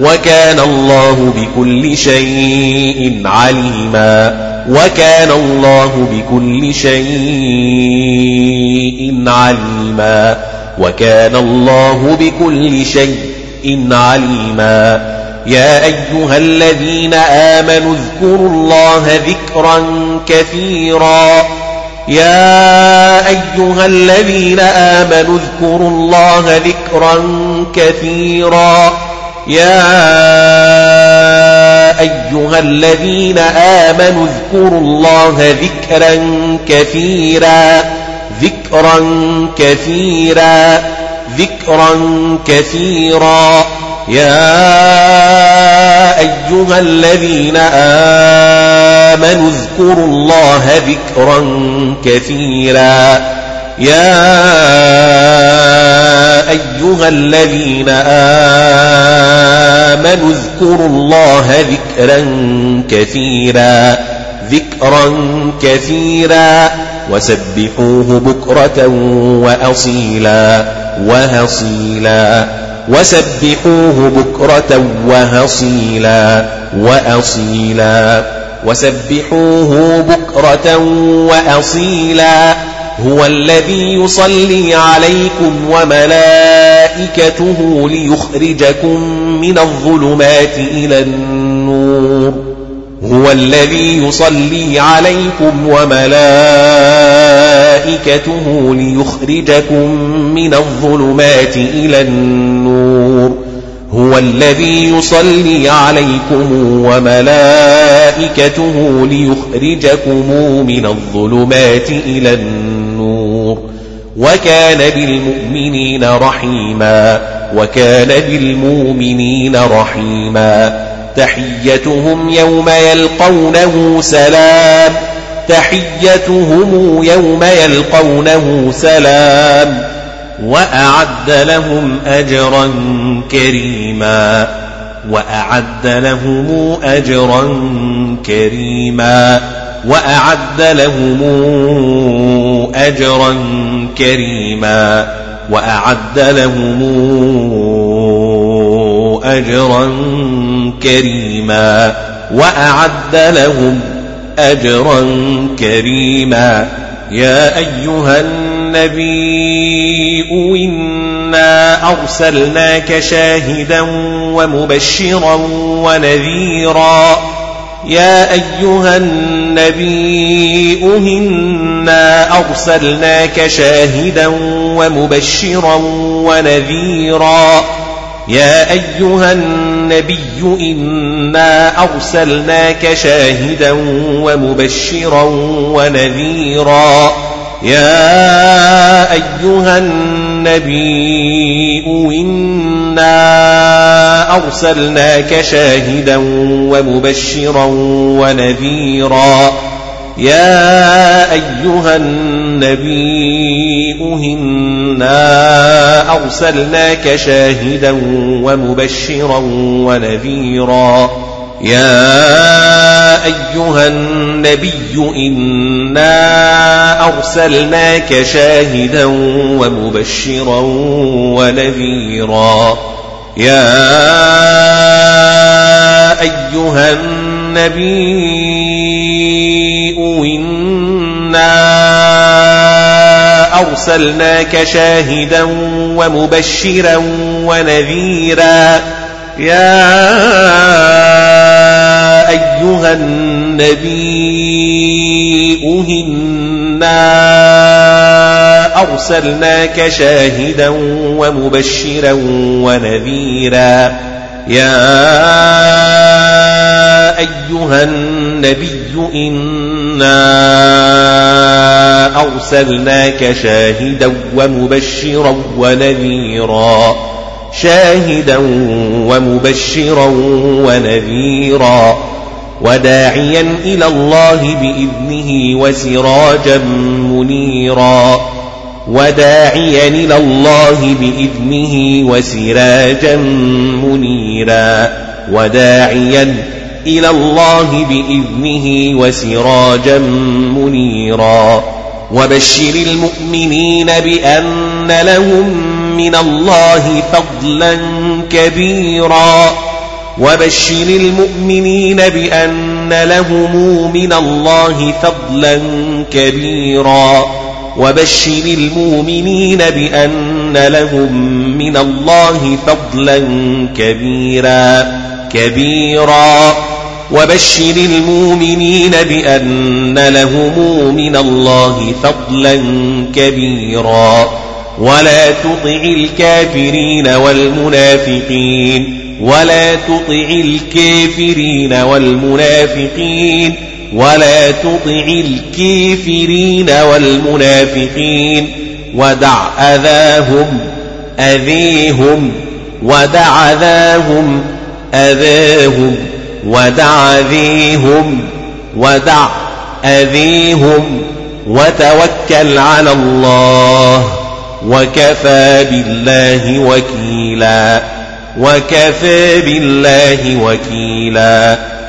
وكان الله بكل شيء عليما. وكان الله بكل شيء عليما. وكان الله بكل شيء عليما. يا أيها الذين آمنوا اذكروا الله ذكرا كثيرا. يا أيها الذين آمنوا اذكروا الله ذكرا كثيرا. يا أيها الذين آمنوا اذكروا الله ذكرا كثيرا ذكرا كثيرا ذكرا كثيرا. يا أيها الذين آمنوا اذكروا الله ذكرا كثيرا. يا أيها الذين آمنوا اذكروا الله ذكرا كثيرا ذكرا كثيرا وسبحوه بكرة وأصيلا وهصيلا وسبحوه بكرة وهصيلا وأصيلا وسبحوه بكرة وأصيلا. هو الذي يصلي عليكم وملائكته ليخرجكم من الظلمات إلى النور. هو الذي يصلي عليكم وملائكته ليخرجكم من الظلمات إلى النور. هو الذي يصلي عليكم وملائكته ليخرجكم من الظلمات إلى النور. وكان بالمؤمنين رحيما وكان بالمؤمنين رحيما. تحيتهم يوم يلقونه سلام تحيتهم يوم يلقونه سلام. وأعد لهم أجرا كريما وأعد لهم أجرا كريما. وأعد لهم أجرا كريما وأعد لهم أجرا كريما وأعد لهم أجرا كريما يا أيها النبي إنا أرسلناك شاهدا ومبشرا ونذيرا يا أيها النبي إنا أرسلناك شاهدا ومبشرا ونذيرا. يا أيها النبي إنا أرسلناك شاهدا ومبشرا ونذيرا. يا أيها النبي إنا أرسلناك شاهدا ومبشرا ونذيرا. يا أيها النبي إنا أرسلناك شاهدا ومبشرا ونذيرا. يا أيها النبي إنا أرسلناك شاهدا ومبشرا ونذيرا. يا أيها النبي إنا أرسلناك شاهدا ومبشرا ونذيرا. يا أيها النبي إنا أرسلناك شاهدا ومبشرا ونذيرا. يا أيها النبي إنا أرسلناك شاهدا ومبشرا ونذيرا. شاهدا ومبشرا ونذيرا. وداعيا إلى الله بإذنه وسراجا منيرا. وداعيا إلى الله بإذنه وسراجا منيرا وداعيا إلى الله بإذنه وسراجا منيرا وبشر المؤمنين بأن لهم من الله فضلا كبيرا وبشر المؤمنين بأن لهم من الله فضلا كبيرا وبشر المؤمنين بأن لهم من الله فضلا كبيرا كبيرا. وبشر المؤمنين بأن لهم من الله فضلا كبيرا. ولا تطع الكافرين والمنافقين ولا تطع الكافرين والمنافقين. ولا تطع الكافرين والمنافقين ودع أذاهم أذيهم ودع أذاهم أذاهم ودع أذيهم ودع أذيهم وتوكل على الله وكفى بالله وكيلا وكفى بالله وكيلا.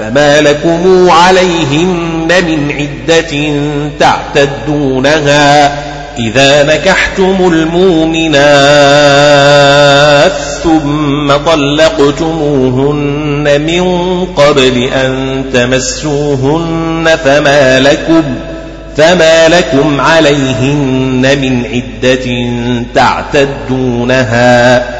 فما لكم عليهن من عدة تعتدونها إذا نكحتم المؤمنات ثم طلقتموهن من قبل أن تمسوهن فما لكم فما لكم عليهن من عدة تعتدونها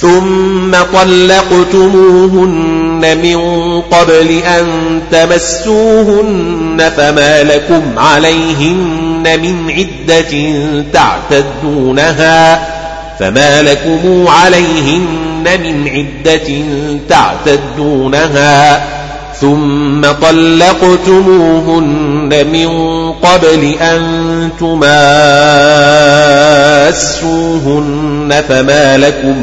ثم طلقتموهن من قبل أن تمسوهن فما لكم عليهن من عدة تعتدونها فما لكم عليهن من عدة تعتدونها ثم طلقتموهن من قبل أن تماسوهن فما لكم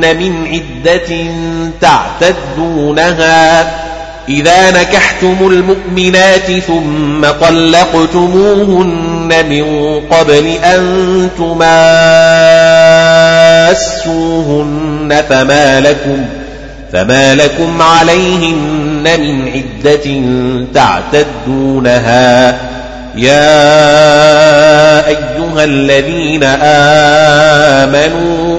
من عدة تعتدونها. إذا نكحتم المؤمنات ثم طلقتموهن من قبل أن تماسوهن فما لكم فما لكم عليهن من عدة تعتدونها. يا أيها الذين آمنوا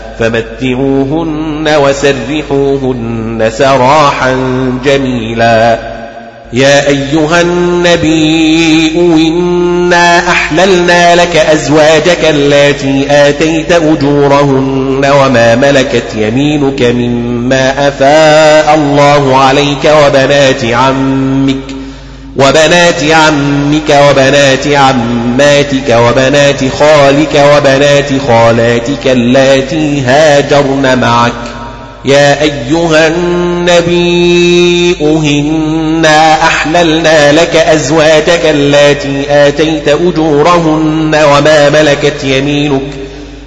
فمتعوهن وسرحوهن سراحا جميلا. يا أيها النبي إنا أحللنا لك أزواجك التي آتيت أجورهن وما ملكت يمينك مما أفاء الله عليك وبنات عمك. وبنات عمك وبنات عماتك وبنات خالك وبنات خالاتك اللاتي هاجرن معك. يا أيها النبي أهنا أحللنا لك أزواجك التي آتيت أجورهن وما ملكت يمينك.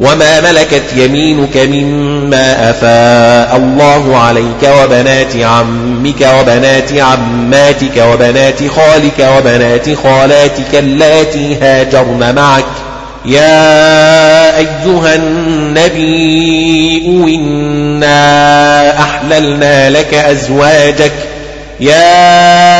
وما ملكت يمينك مما أفاء الله عليك وبنات عمك وبنات عماتك وبنات خالك وبنات خالاتك اللاتي هاجرن معك يا أيها النبي إنا أحللنا لك أزواجك يا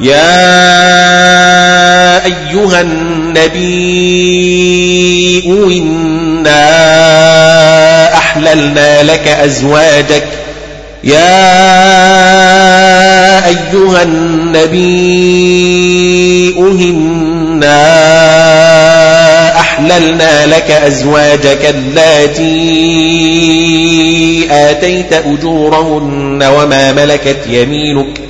يا أيها النبي إنا أحللنا لك أزواجك. يا أيها النبي إنا أحللنا لك أزواجك التي آتيت أجورهن وما ملكت يمينك.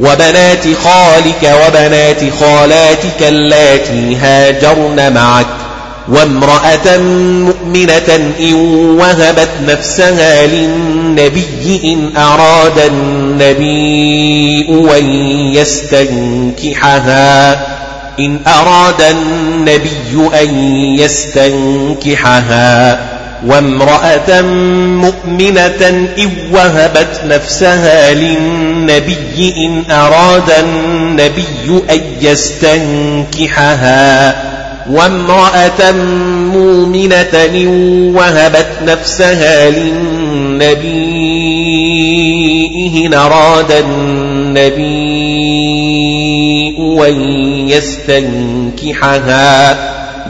وبنات خالك وبنات خالاتك اللاتي هاجرن معك وامرأة مؤمنة إن وهبت نفسها للنبي إن أراد النبي أن يستنكحها إن أراد النبي أن يستنكحها. وامرأة مؤمنة إن وهبت نفسها للنبي إن أراد النبي أن يستنكحها. وامرأة مؤمنة وهبت نفسها للنبي إن أراد النبي أن يستنكحها.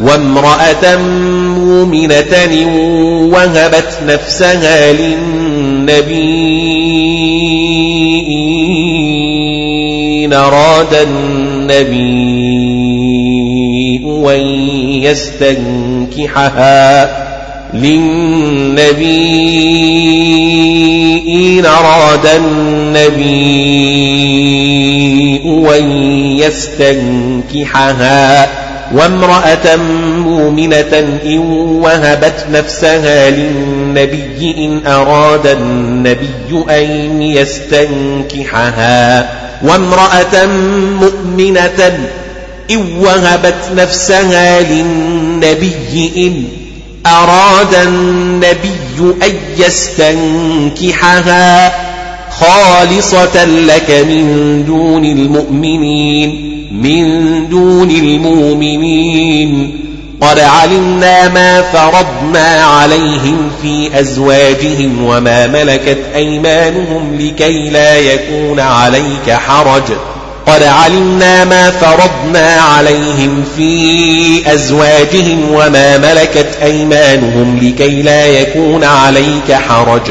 وامرأة مؤمنة وهبت نفسها للنبي إن أراد النبي أن يستنكحها للنبي إن أراد النبي أن يستنكحها وامرأة مؤمنة إن وهبت نفسها للنبي إن أراد النبي أن يستنكحها. وامرأة مؤمنة إن وهبت نفسها للنبي إن أراد النبي أن يستنكحها. خالصة لك من دون المؤمنين من دون المؤمنين. قد علمنا ما فرضنا عليهم في أزواجهم وما ملكت أيمانهم لكي لا يكون عليك حرج. قد علمنا ما فرضنا عليهم في أزواجهم وما ملكت أيمانهم لكي لا يكون عليك حرج.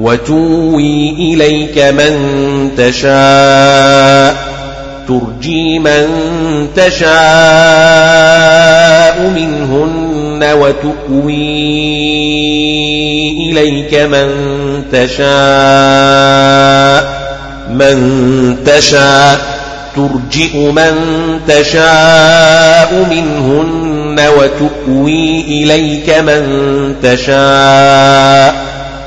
وتوي إليك من تشاء ترجي من تشاء منهن وتؤوي إليك من تشاء من تشاء ترجئ من تشاء منهن وتؤوي إليك من تشاء.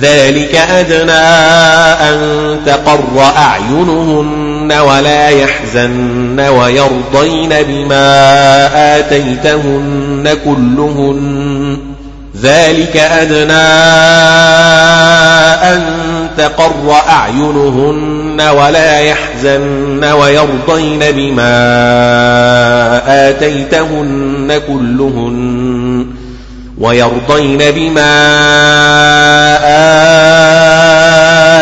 ذلك أدنى أن تقر أعينهن ولا يحزن ويرضين بما آتيتهن كلهن. ذلك أدنى أن تقر أعينهن ولا يحزن ويرضين بما آتيتهن كلهن. ويرضين بما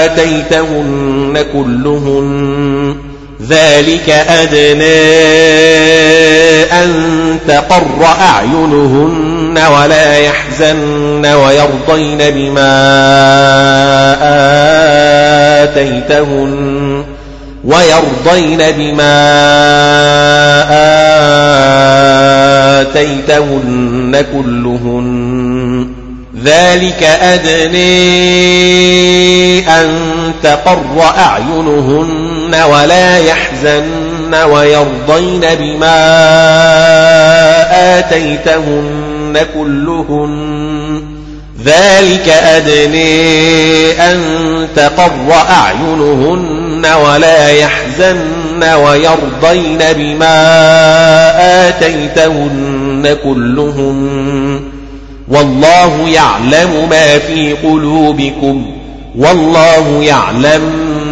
آتيتهن كلهن. ذلك أدنى أن تقر أعينهن ولا يحزن ويرضين بما آتيتهن. ويرضين بما آتيتهن كلهن. ذلك أدني أن تقر أعينهن ولا يحزن ويرضين بما آتيتهن كلهن. ذلك أدني أن تقر أعينهن ولا يحزن ويرضين بما آتيتهن كلهن والله يعلم ما في قلوبكم والله يعلم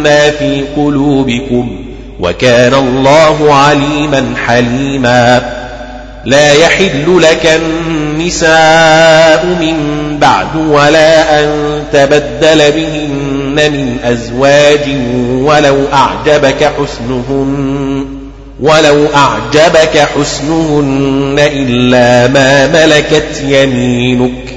ما في قلوبكم وكان الله عليما حليما لا يحل لك النساء من بعد ولا أن تبدل بهن من أزواج ولو أعجبك حسنهن ولو أعجبك حسنهن إلا ما ملكت يمينك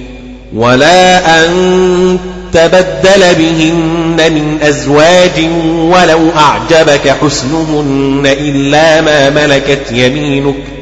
ولا أن تبدل بهن من أزواج ولو أعجبك حسنهن إلا ما ملكت يمينك.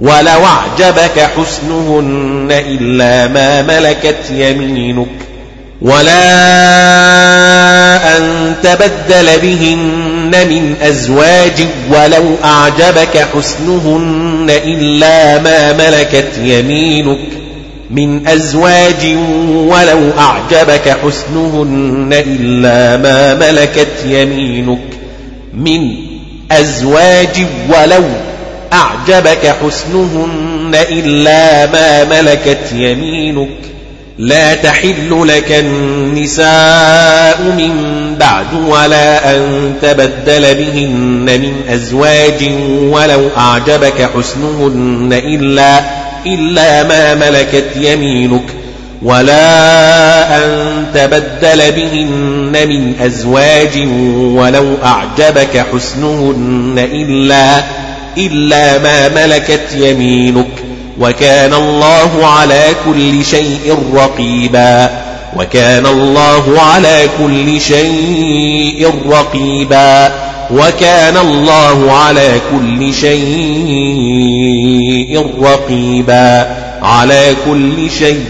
ولو أعجبك حسنهن إلا ما ملكت يمينك ولا أن تبدل بهن من أزواج ولو أعجبك حسنهن إلا ما ملكت يمينك من أزواج ولو أعجبك حسنهن إلا ما ملكت يمينك من أزواج ولو أعجبك حسنهن إلا ما ملكت يمينك. لا تحل لك النساء من بعد ولا أن تبدل بهن من أزواج ولو أعجبك حسنهن إلا إلا ما ملكت يمينك. ولا أن تبدل بهن من أزواج ولو أعجبك حسنهن إلا إلا ما ملكت يمينك وكان الله على كل شيء رقيبا وكان الله على كل شيء رقيبا وكان الله على كل شيء رقيبا على كل شيء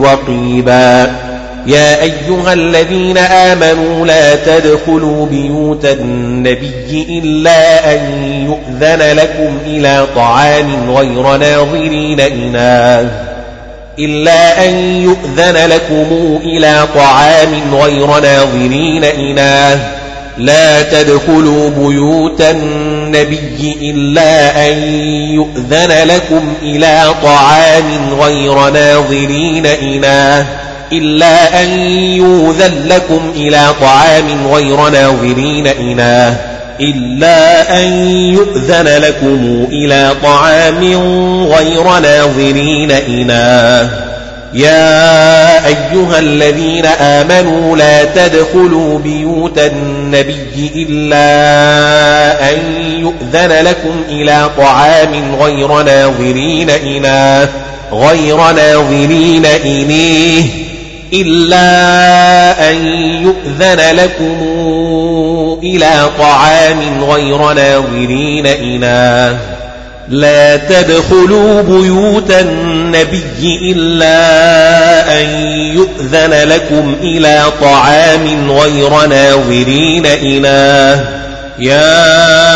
رقيبا يا أيها الذين آمنوا لا تدخلوا بيوت النبي إلا أن يؤذن لكم إلى طعام غير ناظرين إناه إلا أن يؤذن لكم إلى طعام غير ناظرين إناه لا تدخلوا بيوت النبي إلا أن يؤذن لكم إلى طعام غير ناظرين إناه إلا أن يوذن لكم إلى طعام غير ناظرين إناه إلا أن يؤذن لكم إلى طعام غير ناظرين إناه. يا أيها الذين آمنوا لا تدخلوا بيوت النبي إلا أن يؤذن لكم إلى طعام غير ناظرين إناه غير ناظرين إنيه. إلا أن يؤذن لكم إلى طعام غير ناظرين إناه لا تدخلوا بيوت النبي إلا أن يؤذن لكم إلى طعام غير ناظرين إناه يا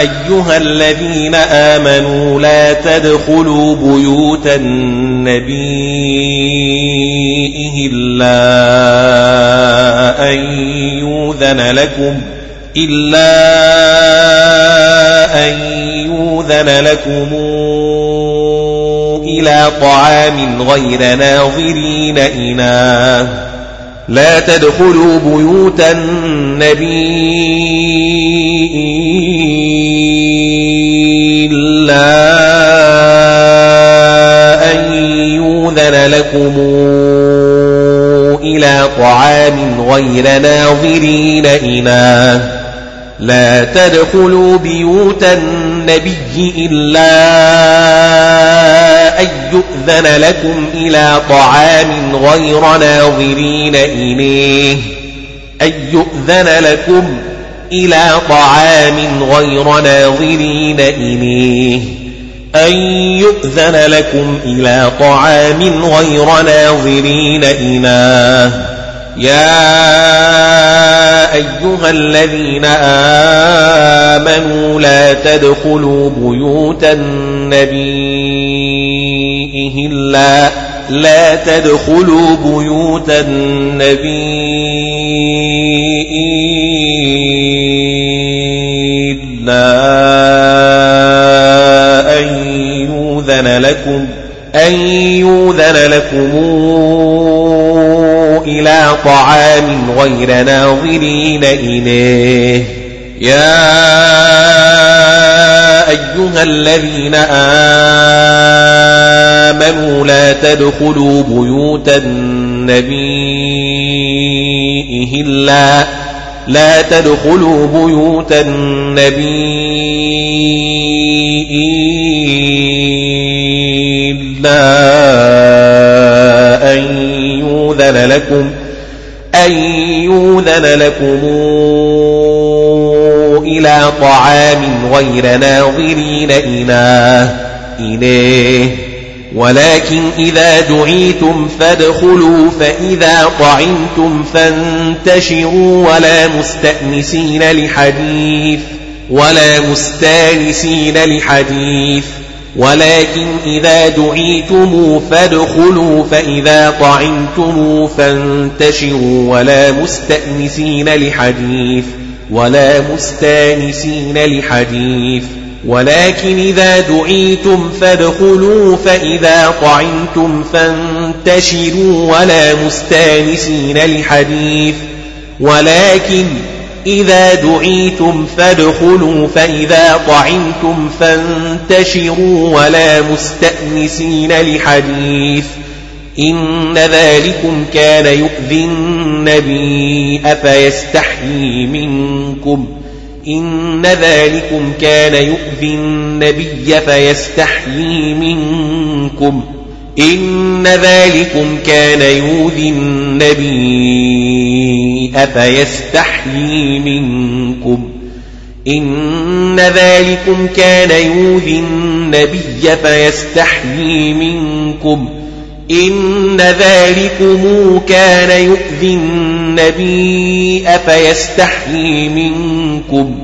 أيها الذين آمنوا لا تدخلوا بيوت النبي إلا أن يوذن لكم إلا أن يوذن لكم إلى طعام غير ناظرين إناه لا تدخلوا بيوت النبي إلا أن يوذن لكم إلى طعام غير ناظرين إناه لا تدخلوا بيوت النبي إلا أن يؤذن لكم إلى طعام غير ناظرين إليه. أن يؤذن لكم إلى طعام غير ناظرين إليه. أن يؤذن لكم إلى طعام غير ناظرين إليه. يا أيها الذين آمنوا لا تدخلوا بيوت النبي. إلا لا تدخلوا بيوت النبي إلا أن يوذن لكم أن يوذن لكم إلى طعام غير ناظرين إليه. يا أيها الذين آمنوا لا تدخلوا بيوت النبي إلا لا تدخلوا بيوت النبي إلا يؤذن لكم أن يؤذن لكم إلى طعام غير ناظرين إله إليه ولكن إذا دعيتم فادخلوا فإذا طعمتم فانتشروا ولا مستأنسين لحديث ولا مستانسين لحديث. ولكن إذا دعيتم فادخلوا فإذا طعمتم فانتشروا ولا مستأنسين لحديث. ولا مستانسين لحديث ولكن إذا دعيتم فادخلوا فإذا طعمتم فانتشروا ولا مستانسين لحديث ولكن إذا دعيتم فادخلوا فإذا طعمتم فانتشروا ولا مستأنسين لحديث إن ذلكم كان يؤذي النبي أفيستحيي منكم إن ذلكم كان يؤذي النبي فيستحيي منكم إن ذلكم كان يؤذي النبي أفيستحيي منكم إن ذلكم كان يؤذي النبي فيستحيي منكم إن ذلكم كان يؤذي النبي أفيستحيي منكم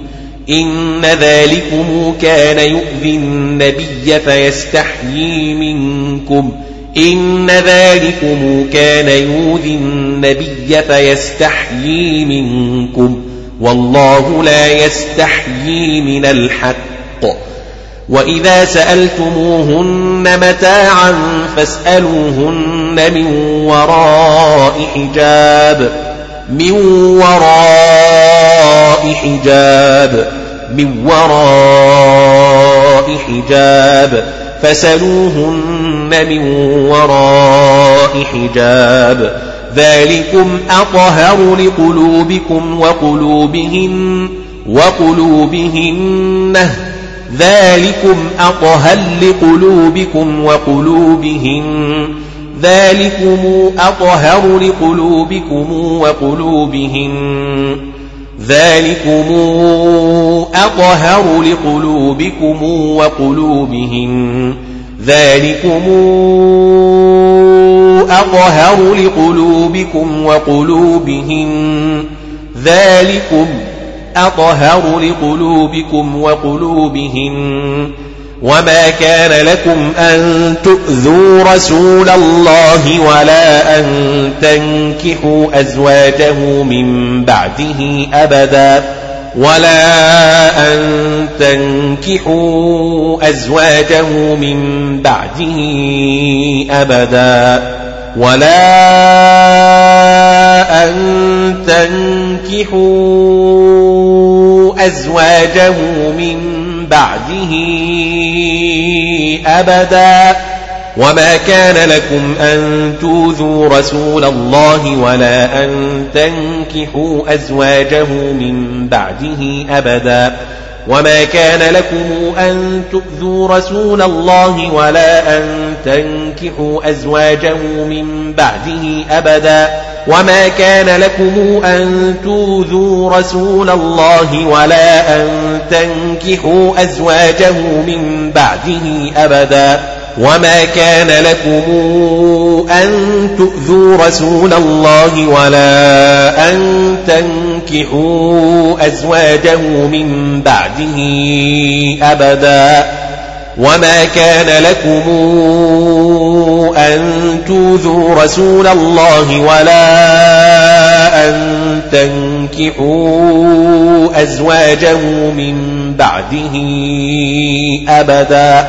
إن ذلكم كان يؤذي النبي فيستحيي منكم إن ذلكم كان يؤذي النبي فيستحيي منكم والله لا يستحيي من الحق وإذا سألتموهن متاعا فاسألوهن من وراء حجاب من وراء حجاب من وراء حجاب فسلوهن من وراء حجاب ذلكم أطهر لقلوبكم وقلوبهن وقلوبهن ذلكم أطهر لقلوبكم وقلوبهن ذلكم أطهر لقلوبكم وقلوبهن ذلكم أطهر لقلوبكم وقلوبهن ذلكم أطهر لقلوبكم وقلوبهن ذلكم أطهر لقلوبكم وقلوبهن وما كان لكم أن تؤذوا رسول الله ولا أن تنكحوا أزواجه من بعده أبدا ولا أن تنكحوا أزواجه من بعده أبدا ولا أن تنكحوا أزواجه من بعده أبدا وما كان لكم أن توذوا رسول الله ولا أن تنكحوا أزواجه من بعده أبدا وما كان لكم أن تؤذوا رسول الله ولا أن تنكحوا أزواجه من بعده أبدا وما كان لكم أن توذوا رسول الله ولا أن تنكحوا أزواجه من بعده أبدا وما كان لكم أن تؤذوا رسول الله ولا أن تنكحوا أزواجه من بعده أبدا وما كان لكم أن توذوا رسول الله ولا أن تنكحوا أزواجه من بعده أبدا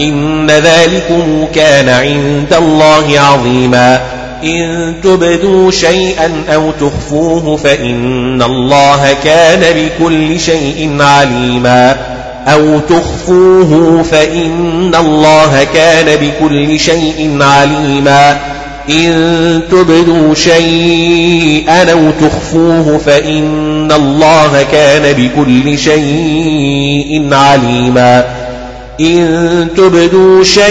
إن ذلكم كان عند الله عظيما. إن تبدوا شيئا أو تخفوه فإن الله كان بكل شيء عليما. أو تخفوه فإن الله كان بكل شيء عليما. إن تبدوا شيئا أو تخفوه فإن الله كان بكل شيء عليما. إن تبدوا شيئا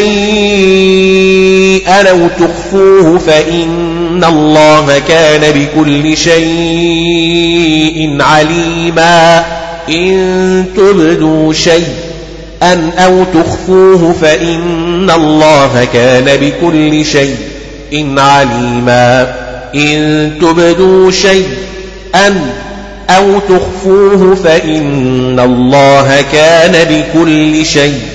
أو تخفوه فإن الله كان بكل شيء عليما. إن تبدوا شيئا أو تخفوه فإن الله كان بكل شيء عليما. إن تبدوا شيئا أو تخفوه فإن الله كان بكل شيء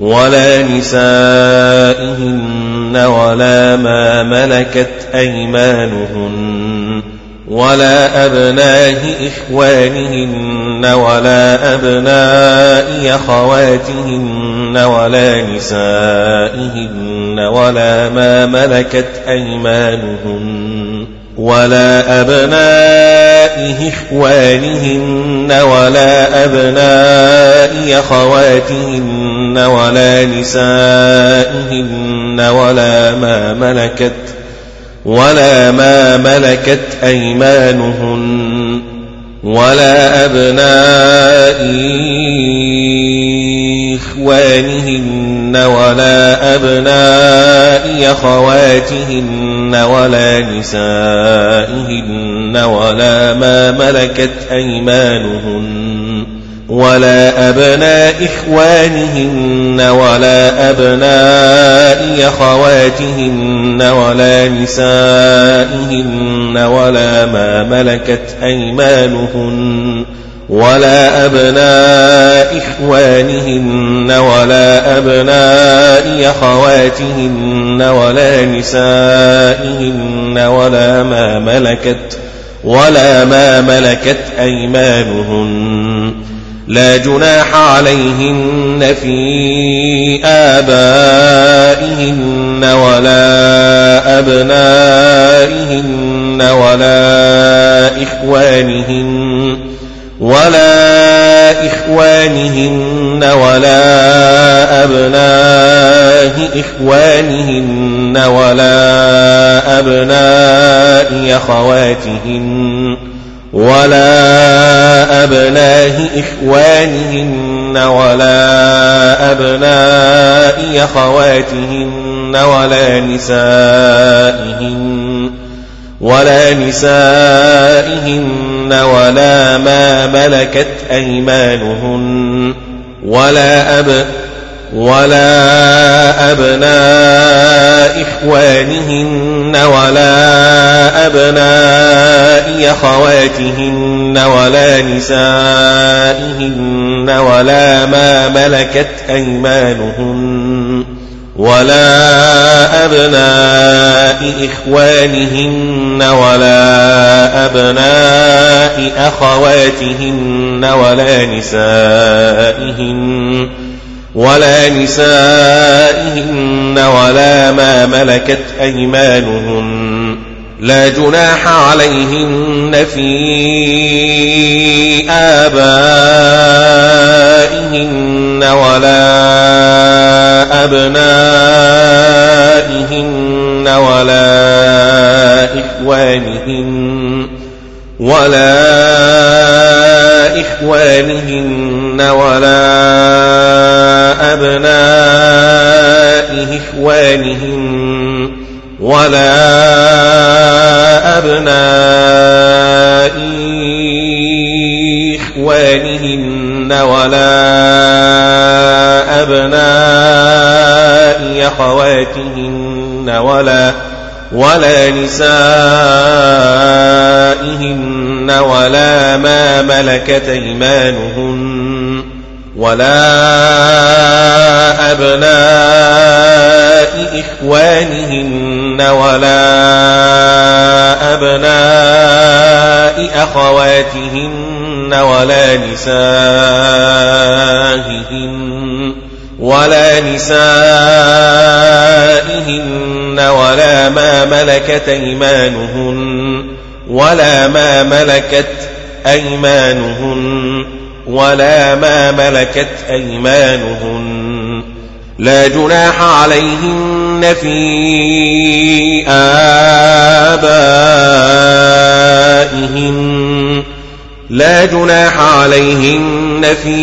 ولا نسائهن ولا ما ملكت أيمانهن ولا أبناء إخوانهن ولا أبناء أخواتهن ولا نسائهن ولا ما ملكت أيمانهن ولا أبناء إخوانهن ولا أبناء أخواتهن ولا نسائهن ولا ما ملكت ولا ما ملكت أيمانهن ولا أبناء إخوانهن ولا أبناء أخواتهن ولا نسائهن ولا ما ملكت أيمانهن ولا أبناء إخوانهن ولا أبناء أخواتهن ولا نسائهن ولا ما ملكت أيمانهن ولا أبناء إخوانهن ولا أبناء أخواتهن ولا نسائهن ولا ما ملكت ولا ما ملكت أيمانهن لا جناح عليهن في آبائهن ولا أبنائهن ولا إخوانهن ولا إخوانهن ولا أبناء إخوانهن ولا أبناء أخواتهن ولا أبناء إخوانهن ولا أبناء أخواتهن ولا نسائهن ولا نسائهن ولا ما ملكت أيمانهن ولا أب ولا أبناء إخوانهن ولا أبناء أخواتهن ولا نسائهن ولا ما ملكت أيمانهن ولا أبناء إخوانهن ولا أبناء أخواتهن ولا نسائهن ولا نسائهن ولا ما ملكت أيمانهن لا جناح عليهن في آبائهن ولا أبنائهن ولا إخوانهن ولا إخوانهن ولا أبناء إخوانهم ولا أبناء إخوانهن ولا أبناء أخواتهن ولا ولا نسائهن ولا ما ملكت أيمانهن ولا أبناء إخوانهن ولا أبناء أخواتهن ولا نسائهن ولا نسائهن ولا ما ملكت أيمانهن ولا ما ملكت أيمانهن ولا ما ملكت أيمانهن لا جناح عليهن في آبائهن لا جناح عليهن في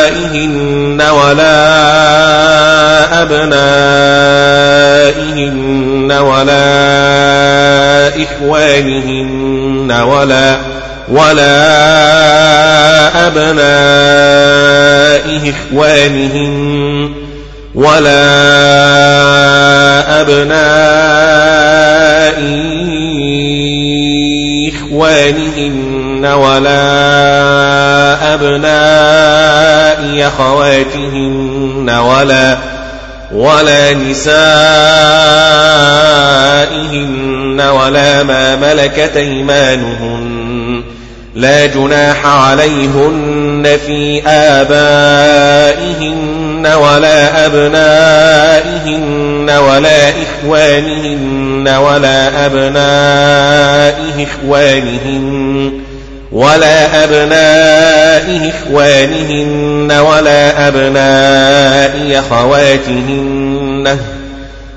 آبائهن ولا أبنائهن ولا إخوانهن ولا ولا أبناء إخوانهن ولا أبناء إخوانهن ولا أبناء أخواتهن ولا ولا نسائهن ولا ما ملكت أيمانهن لا جناح عليهن في آبائهن ولا أبنائهن ولا إخوانهن ولا أبناء إخوانهن ولا أبناء إخوانهن ولا أبناء أخواتهن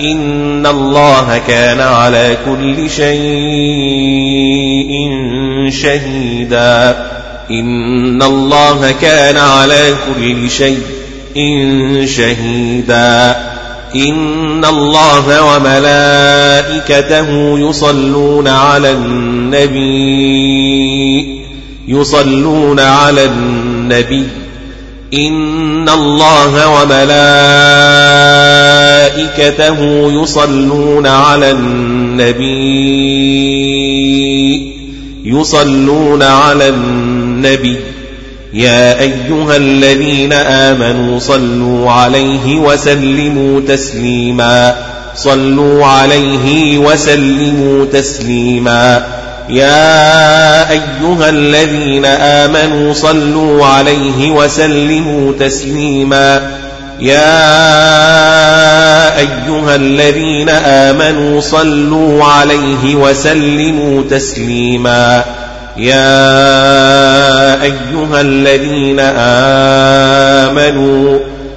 إن الله كان على كل شيء شهيدا إن الله كان على كل شيء شهيدا إن الله وملائكته يصلون على النبي يصلون على النبي إن الله وملائكته يصلون على النبي يصلون على النبي يا أيها الذين آمنوا صلوا عليه وسلموا تسليما صلوا عليه وسلموا تسليما يا أيها الذين آمنوا صلوا عليه وسلموا تسليما. يا أيها الذين آمنوا صلوا عليه وسلموا تسليما. يا أيها الذين آمنوا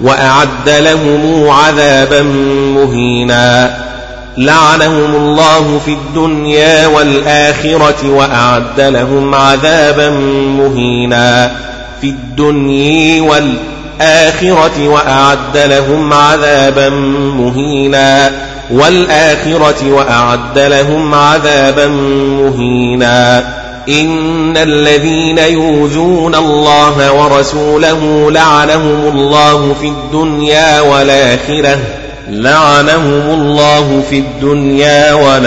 وأعد لهم عذابا مهينا. لعنهم الله في الدنيا والآخرة وأعد لهم عذابا مهينا. في الدنيا والآخرة وأعد لهم عذابا مهينا. والآخرة وأعد لهم عذابا مهينا. إن الذين يوذون الله ورسوله لعنهم الله في الدنيا والآخرة لعنهم الله في الدنيا والآخرة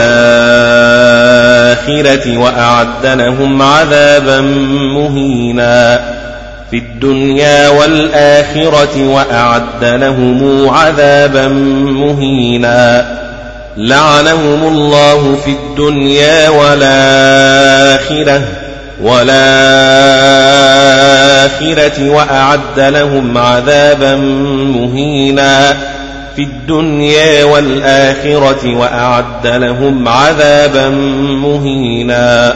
وأعد لهم عذابا مهينا. في الدنيا والآخرة وأعد لهم عذابا مهينا. لعنهم الله في الدنيا والآخرة والآخرة وأعد لهم عذابا مهينا. في الدنيا والآخرة وأعد لهم عذابا مهينا.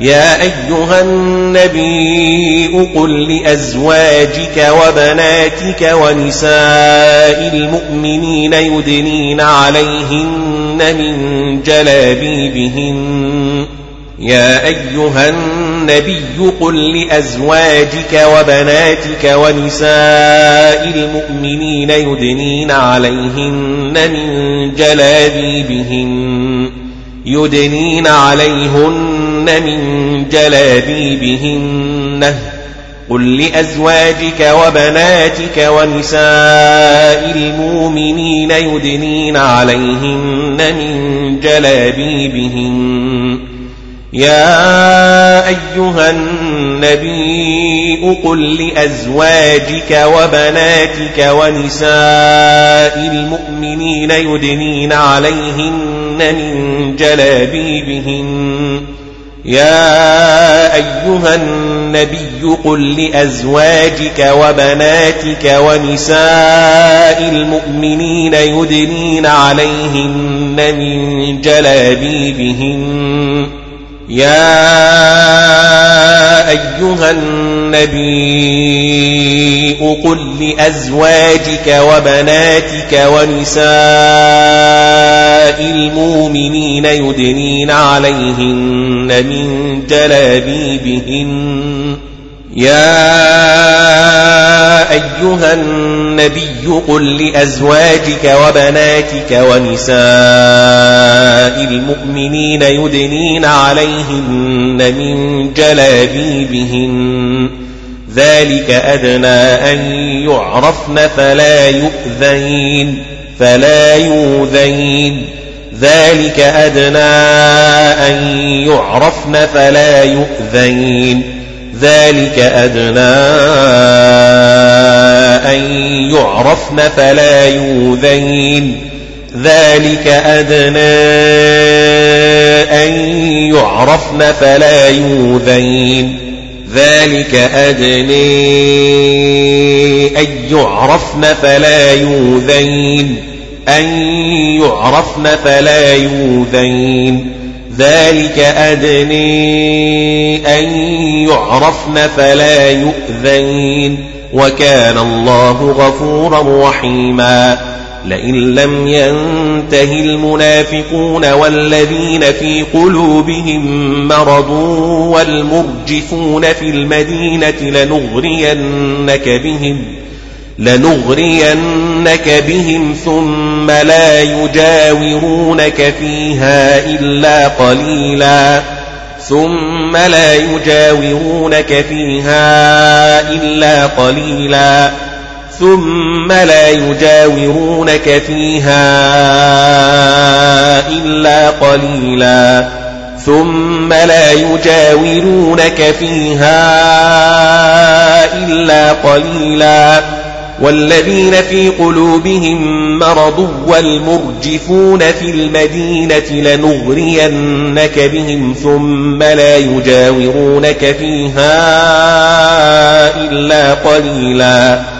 يا أيها النبي قل لأزواجك وبناتك ونساء المؤمنين يدنين عليهن من جلابيبهن. يا أيها النبي قل لأزواجك وبناتك ونساء المؤمنين يدنين عليهن من جلابيبهن. يدنين عليهن من جلابيبهن قل لأزواجك وبناتك ونساء المؤمنين يدنين عليهن من جلابيبهن يا أيها النبي قل لأزواجك وبناتك ونساء المؤمنين يدنين عليهن من جلابيبهن يا أيها النبي قل لأزواجك وبناتك ونساء المؤمنين يدنين عليهن من جلابيبهن. يا أيها النبي قل لأزواجك وبناتك ونساء المؤمنين يدنين عليهن من جلابيبهن يا أيها النبي قل لأزواجك وبناتك ونساء المؤمنين يدنين عليهن من جلابيبهن ذلك أدنى أن يعرفن فلا يؤذين فلا يؤذين ذلك أدنى أن يعرفن فلا يؤذين. ذلك أدنى أن يعرفن فلا يوذين ذلك أدنى أن يعرفن فلا يوذين ذلك أدنى أن يعرفن فلا يوذين أن يعرفن فلا يوذين. ذلك أدني أن يعرفن فلا يؤذين. وكان الله غفورا رحيما. لئن لم ينته المنافقون والذين في قلوبهم مرض والمرجفون في المدينة لنغرينك بهم. لنغرينك بهم ثم لا يجاورونك فيها إلا قليلا. ثم لا يجاورونك فيها إلا قليلا. ثم لا يجاورونك فيها إلا قليلا. ثم لا يجاورونك فيها إلا قليلا. والذين في قلوبهم مرض والمرجفون في المدينة لنغرينك بهم ثم لا يجاورونك فيها إلا قليلا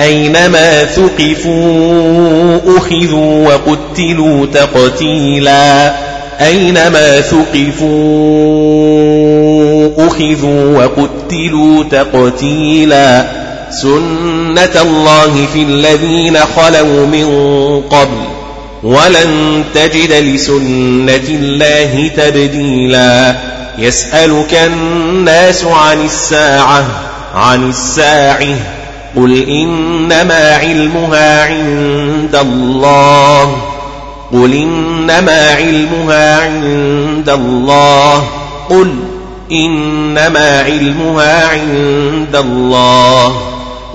أينما ثقفوا أخذوا وقتلوا تقتيلا. أينما ثقفوا أخذوا وقتلوا تقتيلا. سنة الله في الذين خلوا من قبل ولن تجد لسنة الله تبديلا. يسألك الناس عن الساعة عن الساعة. قل إنما علمها عند الله قل إنما علمها عند الله قل إنما علمها عند الله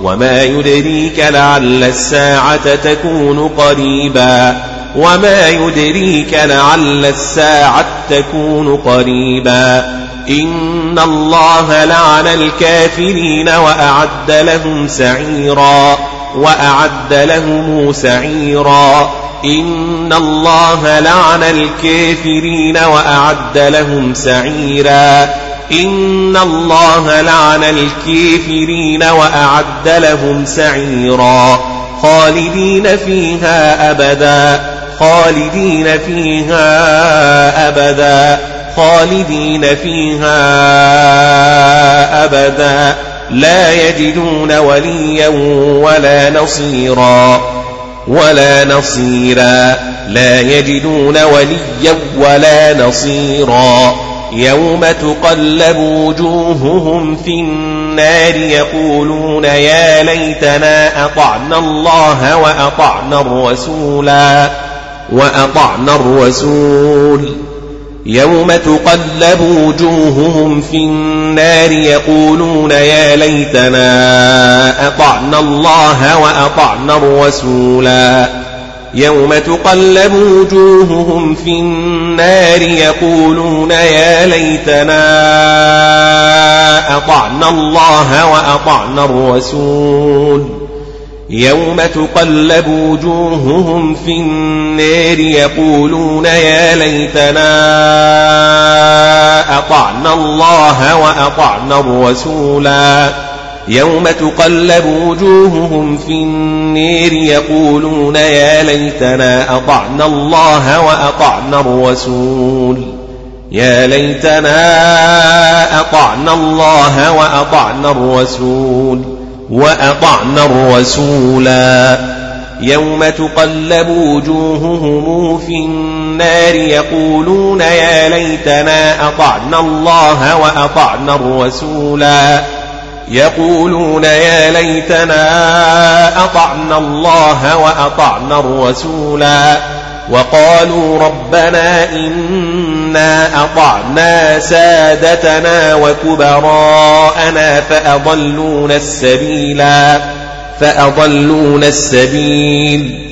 وما يدريك لعل الساعة تكون قريبا وما يدريك لعل الساعة تكون قريبا إن الله لعن الكافرين وأعد لهم سعيرا وأعد لهم سعيرا إن الله لعن الكافرين وأعد لهم سعيرا إن الله لعن الكافرين وأعد لهم سعيرا خالدين فيها أبدا خالدين فيها أبدا خالدين فيها أبدا لا يجدون وليا ولا نصيرا ولا نصيرا لا يجدون وليا ولا نصيرا. يوم تقلب وجوههم في النار يقولون يا ليتنا أطعنا الله وأطعنا الرسولا وأطعنا الرسول. يوم تقلب وجوههم في النار يقولون يا ليتنا أطعنا الله وأطعنا الرسولا. يوم تقلب وجوههم في النار يقولون يا ليتنا أطعنا الله وأطعنا الرسول. يوم تقلب وجوههم في النار يقولون يا ليتنا أطعنا الله وأطعنا الرسولا. يوم تقلب وجوههم في النار يقولون يا ليتنا أطعنا الله وأطعنا الرسول. يا ليتنا أطعنا الله وأطعنا الرسول. وأطعنا الرسولا. يوم تقلب وجوههم في النار يقولون يا ليتنا أطعنا الله وأطعنا الرسولا. يقولون يا ليتنا أطعنا الله وأطعنا الرسولا. وقالوا ربنا إنا أطعنا سادتنا وكبراءنا فأضلون السبيلا فأضلون السبيل.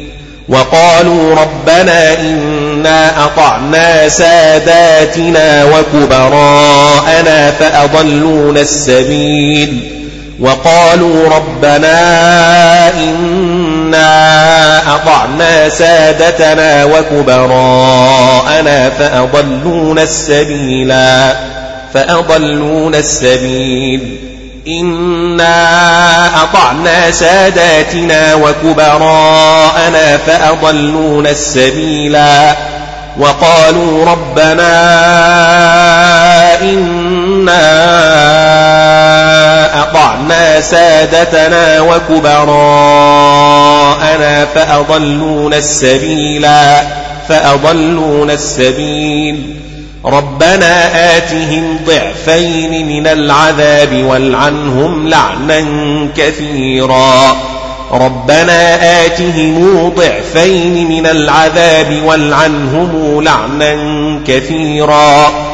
وقالوا ربنا إنا أطعنا ساداتنا وكبراءنا فأضلون السبيل. وقالوا ربنا إنا أطعنا سادتنا وكبراءنا فأضلون السبيلا فأضلون السبيل إنا أطعنا ساداتنا وكبراءنا فأضلون السبيلا وقالوا ربنا إنا أطعنا سادتنا وكبراءنا فأضلون السبيلا فأضلون السبيل. ربنا آتهم ضعفين من العذاب والعنهم لعنا كثيرا. ربنا آتهم ضعفين من العذاب والعنهم لعنا كثيرا.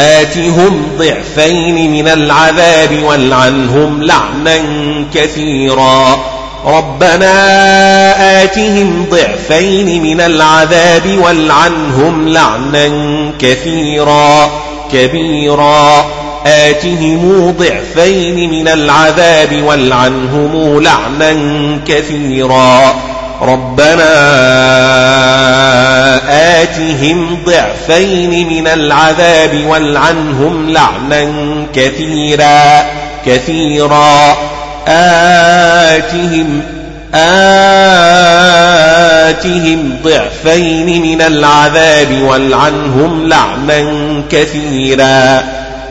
آتهم ضعفين من العذاب والعنهم لعنا كثيرا. ربنا آتهم ضعفين من العذاب والعنهم لعنا كثيرا. كبيرا. آتهم ضعفين من العذاب والعنهم لعنا كثيرا. ربنا آتهم ضعفين من العذاب والعنهم لعنا كثيرا كثيرا. آتهم آتهم ضعفين من العذاب والعنهم لعنا كثيرا.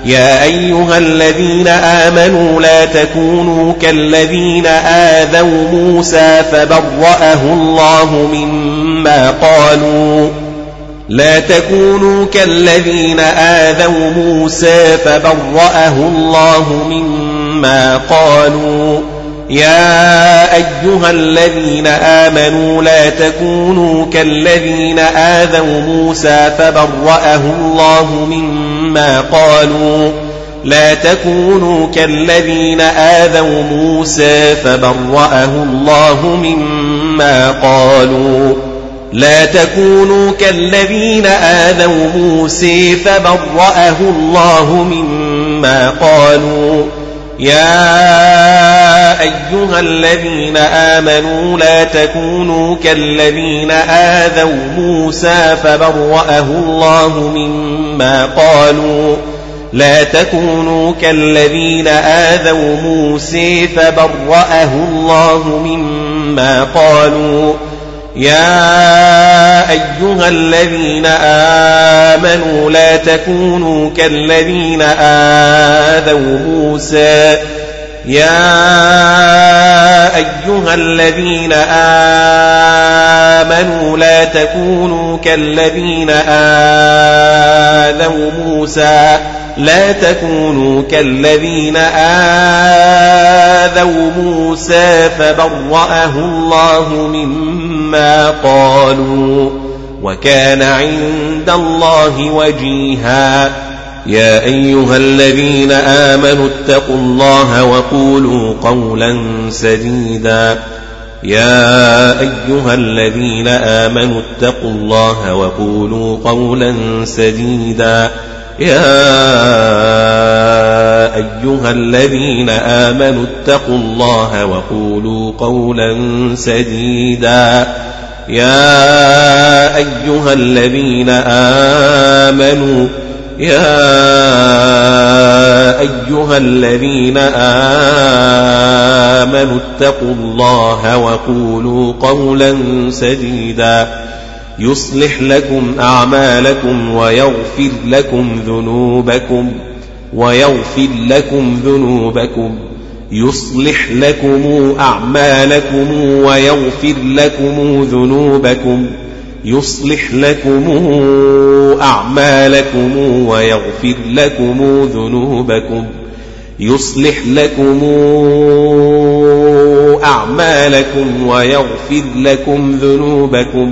يا أيها الذين آمنوا لا تكونوا كالذين آذوا موسى فبرأه الله مما قالوا. لا تكونوا كالذين آذوا موسى فبرأه الله مما قالوا. يا أيها الذين آمنوا لا تكونوا كالذين آذوا موسى فبرأه الله مما قالوا. لا تكونوا كالذين آذوا موسى فبرأه الله مما قالوا. لا تكونوا كالذين آذوا موسى فبرأه الله مما قالوا. يا أيها الذين آمنوا لا تكونوا كالذين آذوا موسى فبرأه الله مما قالوا لا تكونوا كالذين آذوا موسى فبرأه الله مما قالوا يا أيها الذين آمنوا لا تكونوا كالذين آذوا موسى. يا أيها الذين آمنوا لا تكونوا كالذين آذوا موسى. لا تكونوا كالذين آذوا موسى فبرأه الله مما قالوا وكان عند الله وجيها. يا أيها الذين آمنوا اتقوا الله وقولوا قولا سديدا. يا أيها الذين آمنوا اتقوا الله وقولوا قولا سديدا. يا أيها الذين آمنوا اتقوا الله وقولوا قولا سديدا. يا أيها الذين آمنوا يا أيها الذين آمنوا اتقوا الله وقولوا قولا سديدا. يصلح لكم أعمالكم ويغفر لكم ذنوبكم ويغفر لكم ذنوبكم. يصلح لكم أعمالكم ويغفر لكم ذنوبكم. يصلح لكم أعمالكم ويغفر لكم ذنوبكم. يصلح لكم أعمالكم ويغفر لكم ذنوبكم.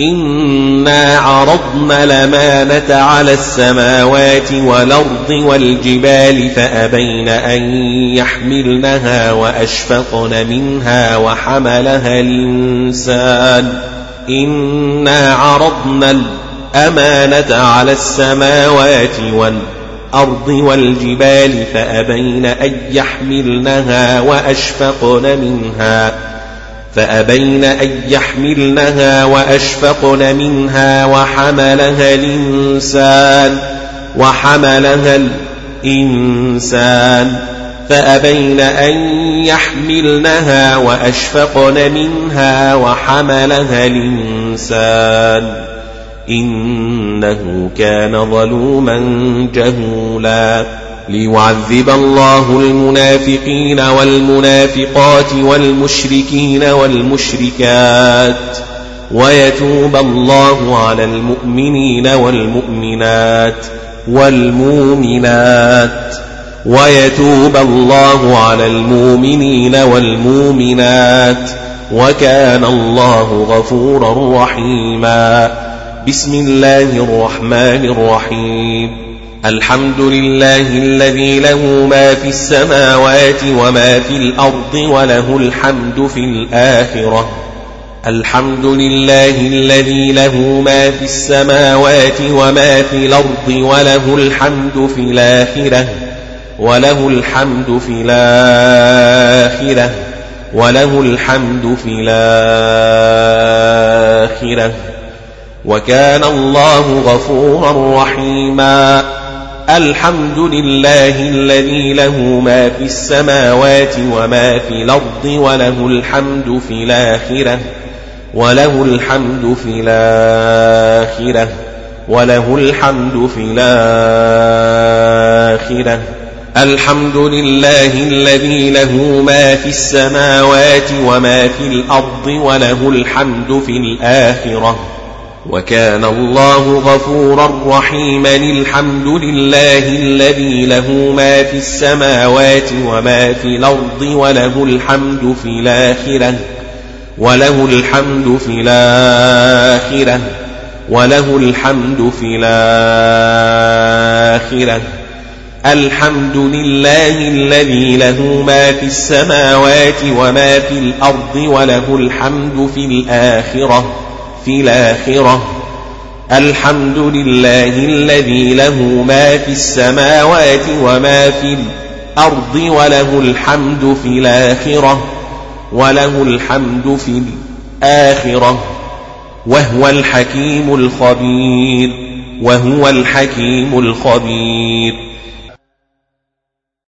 إنا عرضنا الأمانة على السماوات والأرض والجبال فأبين أن يحملنها وأشفقن منها وحملها الإنسان إنا عرضنا الأمانة على السماوات والأرض والجبال فأبين أن يحملنها وأشفقن منها فأبين أن يحملنها وأشفقن منها وحملها الإنسان وحملها الإنسان. فأبين أن يحملنها وأشفقن منها وحملها الإنسان. إنه كان ظلوما جهولا. ليعذب الله المنافقين والمنافقات والمشركين والمشركات ويتوب الله على المؤمنين والمؤمنات والمؤمنات ويتوب الله على المؤمنين والمؤمنات وكان الله غفورا رحيما. بسم الله الرحمن الرحيم. الحمد لله الذي له ما في السماوات وما في الأرض وله الحمد في الآخرة. الحمد لله الذي له ما في السماوات وما في الأرض وله الحمد في الآخرة. وله الحمد في الآخرة. وله الحمد في الآخرة. وكان الله غفورا رحيما. الحمد لله الذي له ما في السماوات وما في الأرض وله الحمد في الآخرة وله الحمد في الآخرة وله الحمد في الآخرة. الحمد لله الذي له ما في السماوات وما في الأرض وله الحمد في الآخرة. وكان الله غفورا رحيما الحمد لله الذي له ما في السماوات وما في الأرض وله الحمد في الآخرة وله الحمد في الآخرة وله الحمد في الآخرة. الحمد لله الذي له ما في السماوات وما في الأرض وله الحمد في الآخرة. في الآخرة. الحمد لله الذي له ما في السماوات وما في الأرض وله الحمد في الآخرة وله الحمد في الآخرة. وهو الحكيم الخبير وهو الحكيم الخبير.